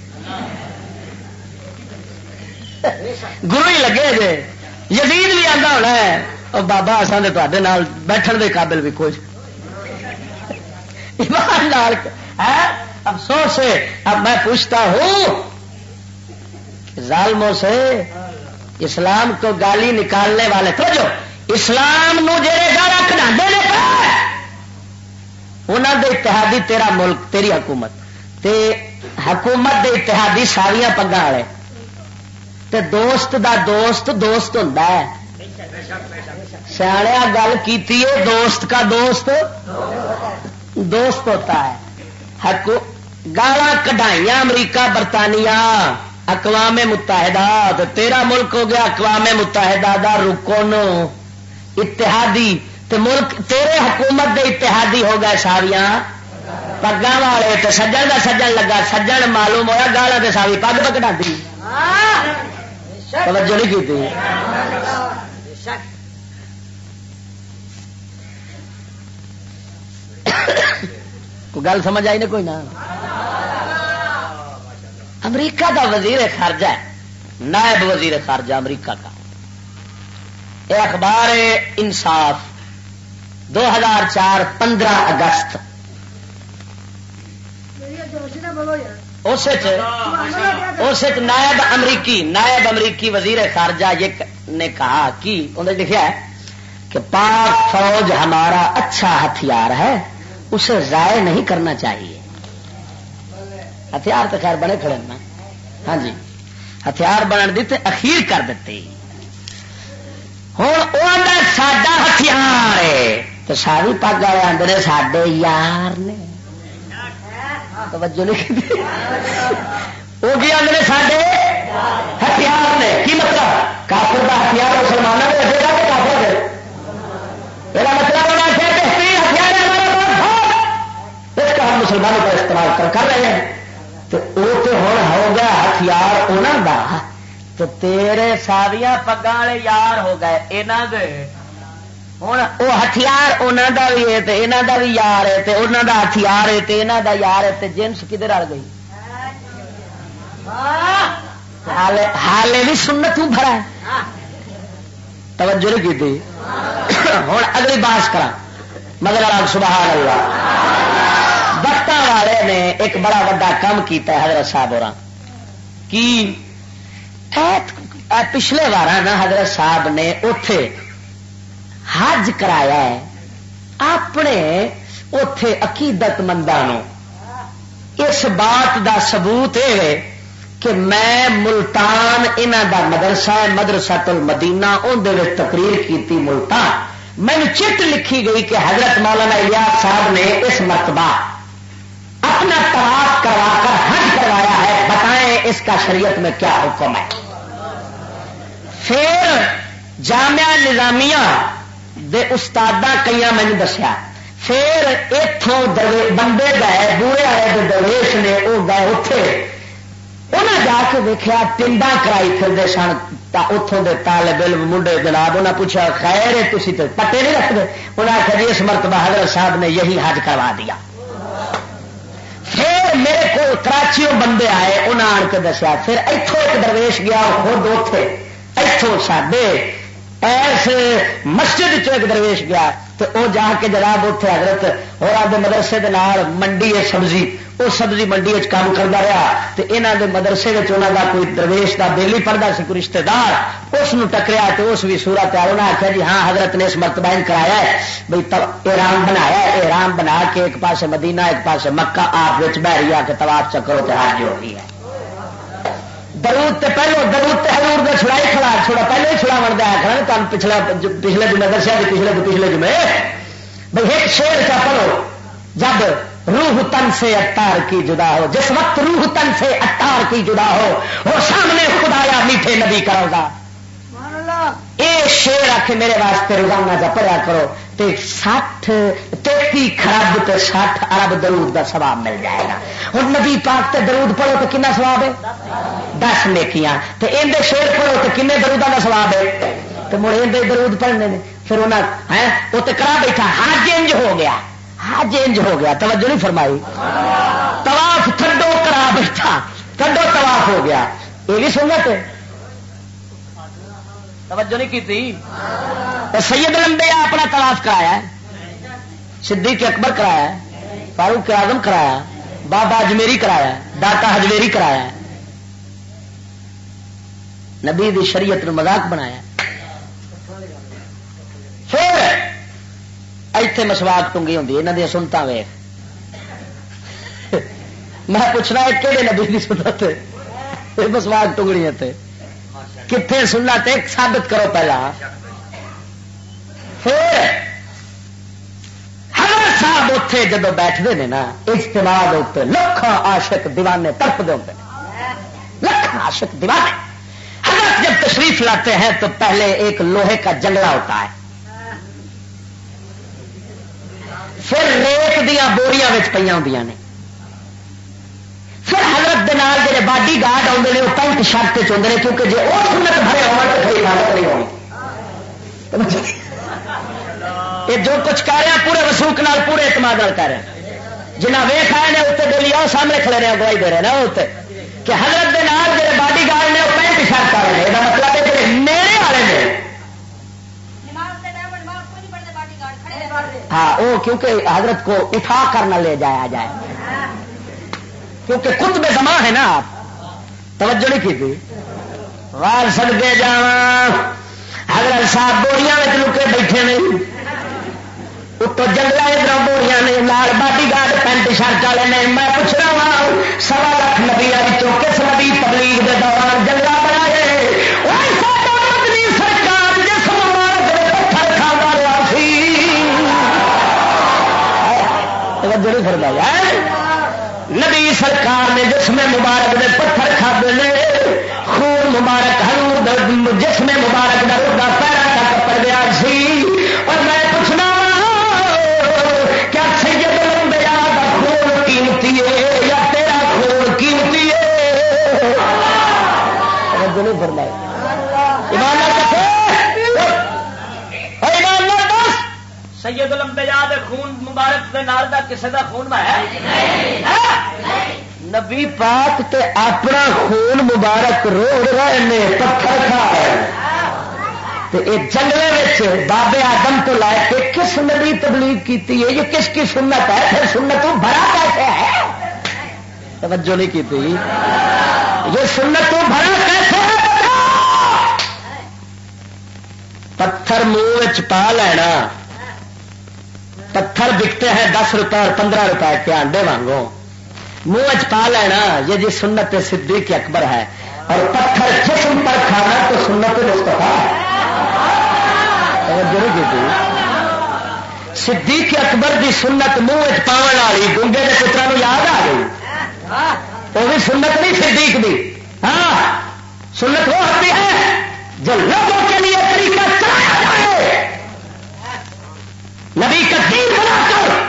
گرو ہی لگے جے۔ یزید بھی آتا ہونا ہے۔ اور بابا اصل تے بیٹھن دے قابل بھی کچھ۔ افسوس ہے۔ اب میں پوچھتا ہوں، ظالموں سے اسلام کو گالی نکالنے والے تو جو اسلام نو جڑے گالا کھڈا انہوں دے اتحادی تیرا ملک، تیری حکومت، تے حکومت دے اتحادی ساریا پگا والے۔ تے دوست دا دوست دوست ہوں سیا گل کی دوست کا دوست دوست ہوتا ہے۔ گالا کٹائیاں امریکہ، برطانیہ، اقوام متحدہ تیرا ملک ہو گیا، اقوام متحدہ دا رکن اتحادی تو ملک تیرے حکومت دے اتحادی ہو گئے ساریا پگا والے تو سجن کا سجن لگا، سجن معلوم ہوا گالا تو ساری پگ پکڑا دی توجہ نہیں کی گل سمجھ آئی نا کوئی نہ؟ امریکہ کا وزیر خارجہ ہے، نائب وزیر خارجہ امریکہ کا۔ یہ اخبار انصاف، دو ہزار چار، پندرہ اگست۔ اس نائب امریکی نائب امریکی وزیر خارجہ یہ نے کہا کہ انہوں نے لکھا ہے کہ پاک فوج ہمارا اچھا ہتھیار ہے، اسے ضائع نہیں کرنا چاہیے۔ ہتھیار تو خیر بنے کھڑے نا۔ ہاں جی۔ ہتھیار بنن دی اخیر کر دیتے ہوں وہ ساڈا ہتھیار ہے تو ساری پگ والے آدھے سڈے یار نے توجہ نہیں وہ کی آدھے سڈے ہتھیار نے کی مطلب کافر کا ہتھیار مسلمانوں کے دے گا کہ کافر دے میرا مطلب ہونا چاہیے ہتھیار اس کا ہم مسلمانوں کا استعمال کر رہے ہیں تو وہ تو ہوں ہو گیا ہتھیار انہوں کا تو تیرے ساریا پگا والے یار ہو گئے یہاں دے۔ ہوں وہ ہتھیار انہوں کا بھی ہے تو یہاں کا بھی یار ہے تو انہوں کا ہتھیار ہے تو یہاں کا یار ہے تو جنس کدھر رل گئی؟ حالے بھی سنت توں بھرا توجہ نہیں کی ہوں اگلی باس کرا مگر آگ سبحان اللہ وقت والے نے ایک بڑا وا کام کیتا ہے حضرت صاحب اور کی؟ پچھلے بار نا حضرت صاحب نے اتے حج کرایا ہے، اپنے اتے عقیدت مندوں اس بات دا ثبوت یہ کہ میں ملتان انہ دا مدرسہ مدرسہ تل مدینہ اندر تقریر کی ملتان۔ میں چٹ لکھی گئی کہ حضرت مولانا الیاس صاحب نے اس مرتبہ اپنا تلاش کروا کر اس کا شریعت میں کیا حکم ہے؟ پھر جامعہ نظامیہ دے استاد کئی مجھے دسیا۔ پھر اتوں بندے گئے بوڑے آئے درویش نے وہ گئے اتے انہیں جا کے دیکھا ٹنڈا کرائی پھرتے سن اتوں کے تالے بل منڈے جناب انہیں پوچھا خیر تھی تو پٹے نہیں رکھتے انہیں آخر جی اس مرتبہ حضرت صاحب نے یہی حج کروا دیا۔ پھر میرے کو کراچیوں بندے آئے انہیں آن کے دسیا، پھر اتوں ایک درویش گیا خود اتے اتوں سڈے ایس مسجد ایک درویش گیا تو وہ جا کے جناب اتنے حضرت اور آدھے مدرسے دے منڈی ہے سبزی وہ سبزی منڈی کام کرتا رہا تو یہاں کے مدرسے انہوں کا کوئی درویش کا بےلی پڑھتا سی، کوئی رشتے دار اس ٹکریا تو اس بھی سورت آ انہیں آخیا جی ہاں حضرت نے اس مرتبہ کرایا ہے بھائی احرام بنایا احرام بنا کے ایک پاس مدینہ، ایک پاس مکہ، آپ بہری آ کے تباف چکرو تہار جو بھی ہے۔ درود تے پہلو، درود تے حضور دے چھڑائی کھڑا، چھوڑا پہلے ہی چھڑا بنتا ہے، کھڑا تم پچھلا پچھلے جمعے دسیا پچھلے تو پچھلے جمعے بھائی ایک شیر کا پڑھو، جب روح تن سے اتار کی جدا ہو۔ جس وقت روح تن سے اتار کی جدا ہو وہ سامنے خدایا میٹھے نبی کرو گا۔ اے شیر آ کے میرے واسطے روزانہ کا پڑھا کرو تے سٹھ تیتی خراب تے سٹھ ارب درود کا سواب مل جائے گا۔ ہوں نبی پاک تے درود پڑھو تو کنا سواب ہے؟ دس نیکیاں۔ تے اندر شیر پڑھو تو کنے درودوں کا سواب ہے؟ تو مڑ اندر درود پڑھنے نے پھر انہیں ہے وہ تو کرا بیٹھا حج انج ہو گیا۔ ہاں, حج انج ہو گیا، توجہ نہیں فرمائی۔ طواف تھڈو کرا بیٹھا۔ تھڈو طواف ہو گیا۔ یہ بھی سنت ہے۔ توجہ نہیں کی تھی؟ سید لمبے اپنا تلاش کرایا صدیق اکبر کرایا فاروق اعظم کرایا بابا اجمیری کرایا داتا ہجمیری کرایا نبی دی شریعت نے مذاق بنایا پھر ایتھے مسواک ٹونگی ہوں یہاں دیا سنتا ویخ میں پوچھنا ہے کہڑے نبی کی سنت مسواک ٹونگنی اتنے کتنے سننا تے ثابت کرو پہلا پھر ہر صاحب اتے جب بیٹھتے ہیں نا اجتماع اتنے لکھان عاشق دیوانے ترپتے ہوتے ہیں لکھان عاشق دیوانے حضرت جب تشریف لاتے ہیں تو پہلے ایک لوہے کا جنگلہ ہوتا ہے پھر ریت دیا بوریاں پہ ہوں نے پھر حضرت دے نال باڈی گارڈ آتے ہیں وہ پینٹ شرٹ چاہتے ہیں کیونکہ جی وہ سنت بھرے ہو تو پھر عبادت نہیں ہونی یہ جو کچھ کر رہے ہیں پورے وسوک نال پورے اعتماد کر رہے ہیں جنہ ویخ آئے ہیں اتنے ڈیلی آؤ سامنے کھڑے رہے گواہی دے رہے ہیں اتنے کہ حضرت دے نال باڈی گارڈ نے وہ پینٹ شرٹ کر رہے ہیں یہ مطلب ہے کہ میرے والے نے ہاں وہ کیونکہ حضرت کو اٹھا کر نہ لے جایا جائے۔ کیونکہ کتب زماں ہے نا آپ، توجہ نہیں کی تھی؟ وار سڑکے جا حضرت صاحب بوریاں لکے بیٹھے نہیں اتو جنگل ادھر بوریاں نے لال باڈی گارڈ پینٹ شرٹ والے نے۔ میں پوچھ رہا وا، سوا لاکھ نبی کس نبی تبلیغ کے دوران فرمایا نبی سرکار نے جسم مبارک دے پتھر کھدے خون مبارک ہر جسم مبارک کا روڈا پیرا تک پڑ گیا سی۔ اور میں پوچھنا کیا سید لمبیا کا خون قیمتی ہے یا تیرا خون قیمتی ہے؟ فرمایا۔ سید لمبیا خون مبارک دے نال دا کسے دا خون ہے؟ نبی پاک تے اپنا خون مبارک روڑ رہے ہیں پتھر کھا رہے جنگلے بابے آدم تو لے کے کس نبی تبلیغ کی یہ کس کی سنت ہے؟ پھر سنت بھرا کیسے ہے؟ توجہ نہیں کی یہ سنت بھرا کیسے ہے؟ پتھر۔ منہ پا لینا۔ پتھر بکتے ہیں دس روپے اور پندرہ روپے کے آنڈے وانگو منہ پا لینا، یہ جی سنت صدیق اکبر ہے۔ اور پتھر جسم پر کھانا تو سنت مستفا صدیق اکبر دی سنت منہ پاؤن والی گنگے کے پترا یاد آ گئی۔ وہ بھی سنت نہیں، صدیق دی۔ ہاں سنت وہ ہوتی ہے جو لوگوں کے لیے طریقہ نبی کا دین بنا کر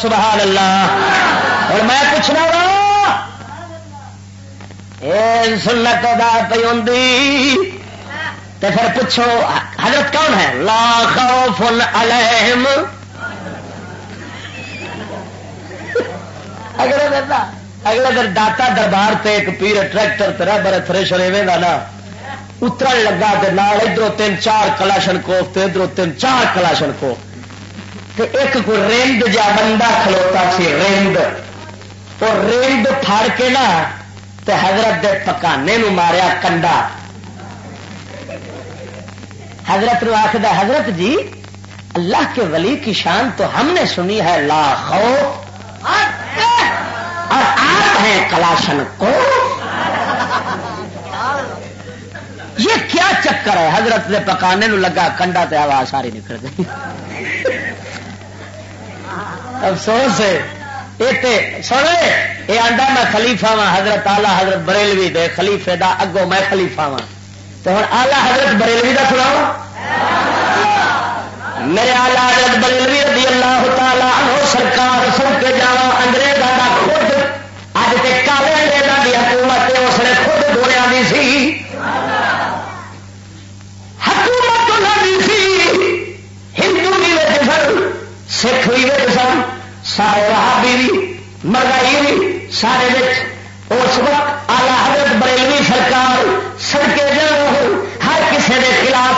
سبحان اللہ اور میں پوچھنا وا سنت ادا پی ہوں تو پھر پوچھو، حضرت کون ہے؟ لا خوف علیہم۔ اگلے دن اگلے دن داتا دربار تے ایک پیر ٹریکٹر تیرا بڑے تھریشر ایویں نا اتر لگا ادھر تین چار کلاشن کوف ادھر تین چار کلاشن کوف۔ ایک کو رند جا بندہ کھلوتا سی، رند۔ وہ رند پھڑ کے نا تو حضرت دے پکانے نو ماریا کنڈا۔ حضرت نو آخر حضرت جی اللہ کے ولی کی شان تو ہم نے سنی ہے، لا خوف۔ اور آپ ہیں کلاشن کو۔ یہ کیا چکر ہے؟ حضرت نے پکانے نو لگا، کنڈا تے آواز ساری نکل گئی۔ افسوس ہے۔ سونے، یہ آدھا میں خلیفا وا حضرت آلہ حضرت بریلوی دے خلیفے دا اگوں میں خلیفا وا تو ہوں آلہ حضرت بریلوی کا سناؤ۔ میرے آلہ حضرت بریلوی رضی اللہ تعالیٰ عنہ سرکار سن کے جا انگریزوں کا خود اج تے کالے سکھ بھی سن، سارے رہابی بھی مرگائی بھی، سارے اس وقت آلہ حضرت بریلوی سرکار سڑکے جاؤ ہر کسی کے خلاف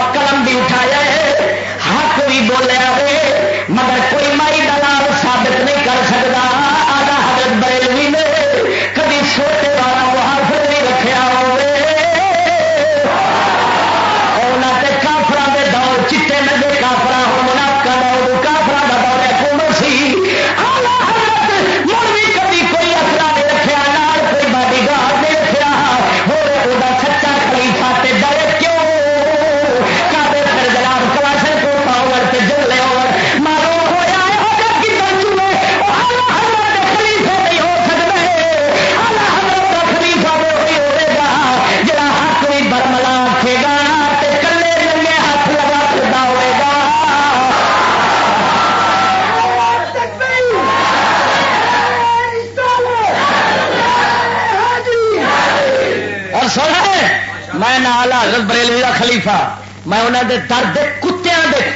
بریلوی کا خلیفہ میں انہوں دے درد کتوں دے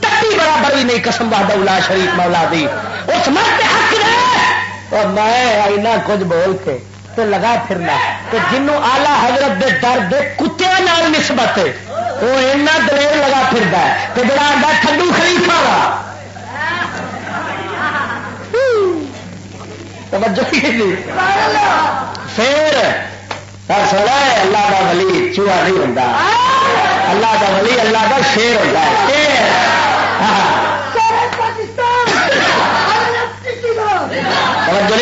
ٹٹی برابر بھی نہیں، قسم بہاد اولا شریف مولا دی۔ اس مرد حق دے۔ اور میں اینا کچھ بول کے تو لگا پھرنا تو جنوں آلہ حضرت دے درد کتوں نسبت وہ اینا دلیر لگا پھر تو بڑا آدھا ٹھنڈو خلیفہ وا۔ پھر سونا ہے، اللہ کا ولی چوہا نہیں ہوتا اللہ کا ولی، اللہ کا شیر ہوتا ہے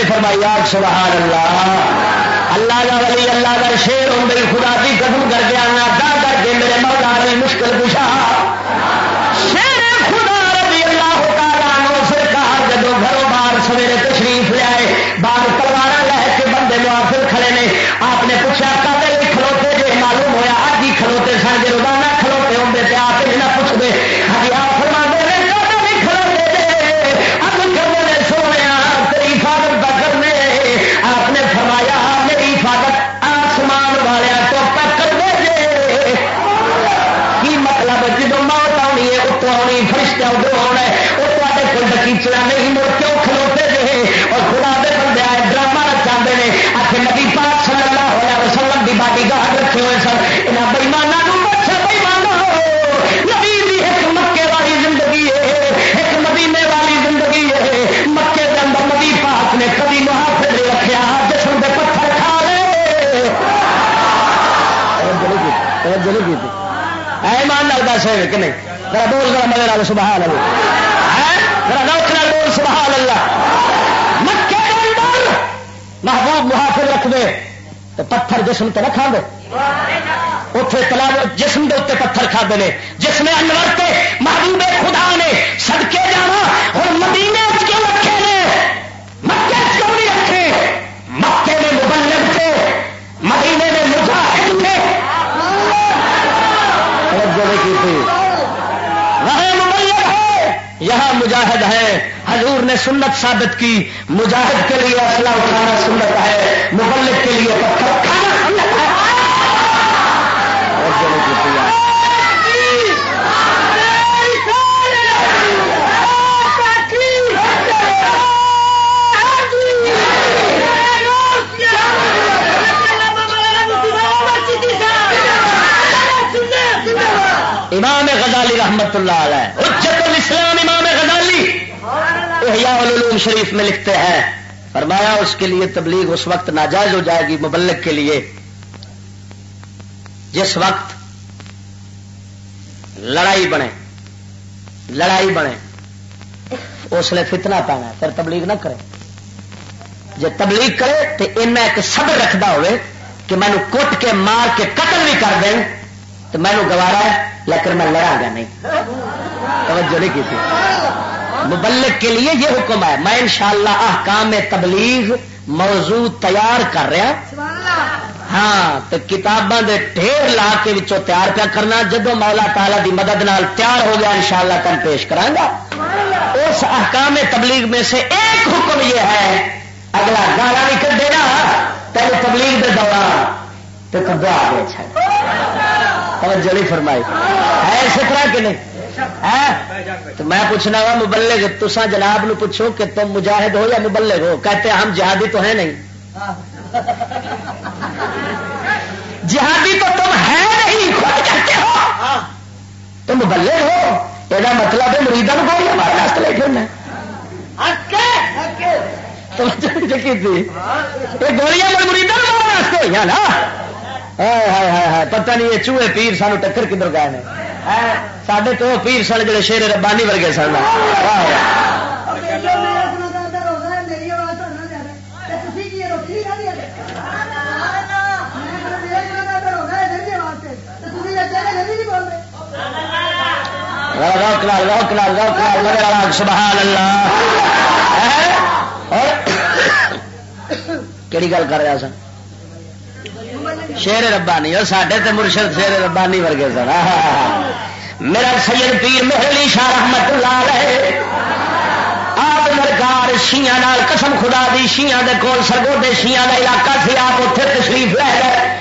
فرمائی آپ، سبحان اللہ۔ اللہ کا ولی، اللہ کا شیر ہوں گئی خدا کی قدم کر کے آنا دا کر کے میرے مولا نے مشکل پوچھا۔ ٹیچر نہیں مڑ کیوں کھلوتے رہے؟ اور خدا دے بندے آئے، ڈرامہ رچا نے، آخر نبی پاک صلی اللہ علیہ وسلم دی باڈی گارڈ رکھے ہوئے سن۔ یہاں بےمانا بچا بےمانا نبی ایک مکے والی زندگی ہے، ایک مدینے والی زندگی ہے۔ مکے کے اندر نبی پاک نے کبھی محافظ رکھا جسم کے پتھر کھا لے۔ ایمان لگتا سر کہ نہیں؟ ذرا بول، ذرا مگر آل سبحان اللہ۔ ذرا بول سبحان اللہ مکے کے اندر محبوب محافظ رکھ دے تو پتھر جسم تے رکھا دے. اتے تلا جسم دے اتنے پتھر کھاتے ہیں جس میں انور تے محبوب خدا نے سڑکے جانا اور مدینے کیوں رکھے نے؟ مکے کیوں نہیں رکھے؟ مکے میں مبلغ تھے مدینے میں مجاہد تھے کی تھی؟ یہاں مجاہد ہے۔ حضور نے سنت ثابت کی۔ مجاہد کے لیے اصلہ اٹھانا سنت ہے۔ مبلک کے لیے پتھر کھانا سنت ہے۔ امام غزالی رحمت اللہ علیہ۔ احیاء العلوم شریف میں لکھتے ہیں، فرمایا اس کے لیے تبلیغ اس وقت ناجائز ہو جائے گی مبلک کے لیے۔ جس وقت لڑائی بنے لڑائی بنے، اس لیے فتنا پانا پھر تبلیغ نہ کرے۔ جب تبلیغ کرے تو ان ایک صبر رکھتا ہوئے کہ مینو کٹ کے مار کے قتل بھی کر دیں تو مینو گوارا ہے، لیکن میں لڑا گا نہیں۔ توجہ نہیں کی تھی۔ مبلک کے لیے یہ حکم ہے۔ میں انشاءاللہ احکام تبلیغ موضوع تیار کر رہا ہاں تو کتاباں دے ڈھیر لا کے وچوں تیار پیا کرنا۔ جدو مولا تعالی دی مدد نال تیار ہو گیا انشاءاللہ شاء پیش کرا اس احکام تبلیغ میں سے ایک حکم یہ ہے اگلا گالا کر دینا پہلے تبلیغ دے دوران۔ تو کدو آ گیا توجہ نہیں فرمائی۔ ہے اسی طرح کہ نہیں? تو میں پوچھنا وا مبلغ تسا جناب نو پوچھو کہ تم مجاہد ہو یا مبلغ ہو؟ کہتے ہم جہادی تو ہیں نہیں۔ جہادی تو تم ہے نہیں خود کہتے ہو۔ تم مبلغ ہو؟ یہ مطلب ہے مریدا کو ہمارے راستے لے کے گولیاں راستے ہوئی نا؟ پتہ نہیں یہ چوہے پیر سانو ٹکر کدھر گئے ہیں سڈے تو پیر سن جڑے شیر ربانی ورگے سن سبحان اللہ کہڑی گل کر رہا سر شیر ربانی، اور سڈے تو مرشد شیر ربانی ورگے سن۔ میرا سید پیر محلی شاہ رحمت اللہ رہے آپ درکار شیاں نال، قسم خدا دی شیاں دے کول سرگو دے شیاں دا علاقہ سی، آپ اتنے تشریف لے گئے۔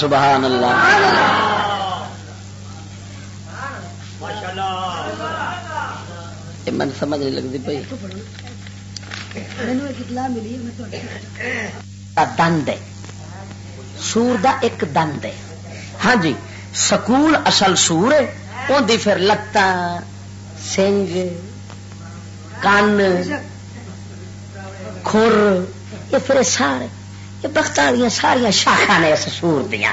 سبحان اللہ۔ من سمجھ نہیں لگتی پی دند سور دا ایک دند ہے۔ ہاں جی سکول اصل سور ہے۔ اندی پھر لتاں، سنگ، کن، کھر، یہ پھر سارے۔ یہ بخت والی ساریا شاخا نے اس سور دیا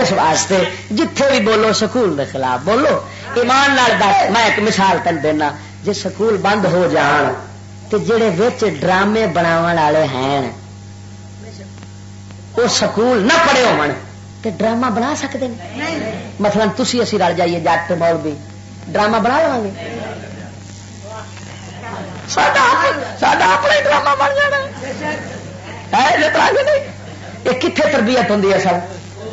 اس واسطے جتھے بھی بولو سکول کے خلاف بولو۔ ایمان لال دس، میں ایک مثال تین دینا۔ جی سکول بند ہو جان تو جڑے وچ ڈرامے بناو والے ہیں وہ سکول نہ پڑے ہو تے ڈرامہ بنا سکتے ہیں مثلا تھی اسی رل جائیے، جٹ مول بھی ڈرامہ بنا لوا گے۔ ساڈا اپنا ڈرامہ بن جانا۔ یہ کتنے تربیت ہوں سب؟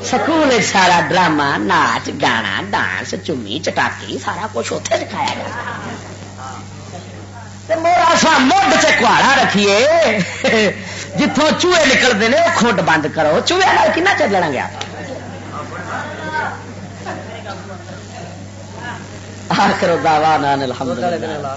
سکول سارا ڈرامہ، ناچ، گانا، ڈانس، چومی، چٹاکی، سارا کچھ اتنے سکھایا جاتا میرا سا مڈ سے رکھیے۔ جتوں چوہے نکلتے ہیں وہ کھڈ بند کرو۔ چوہے کن چلنا گیا آخر دعوانا الحمد للہ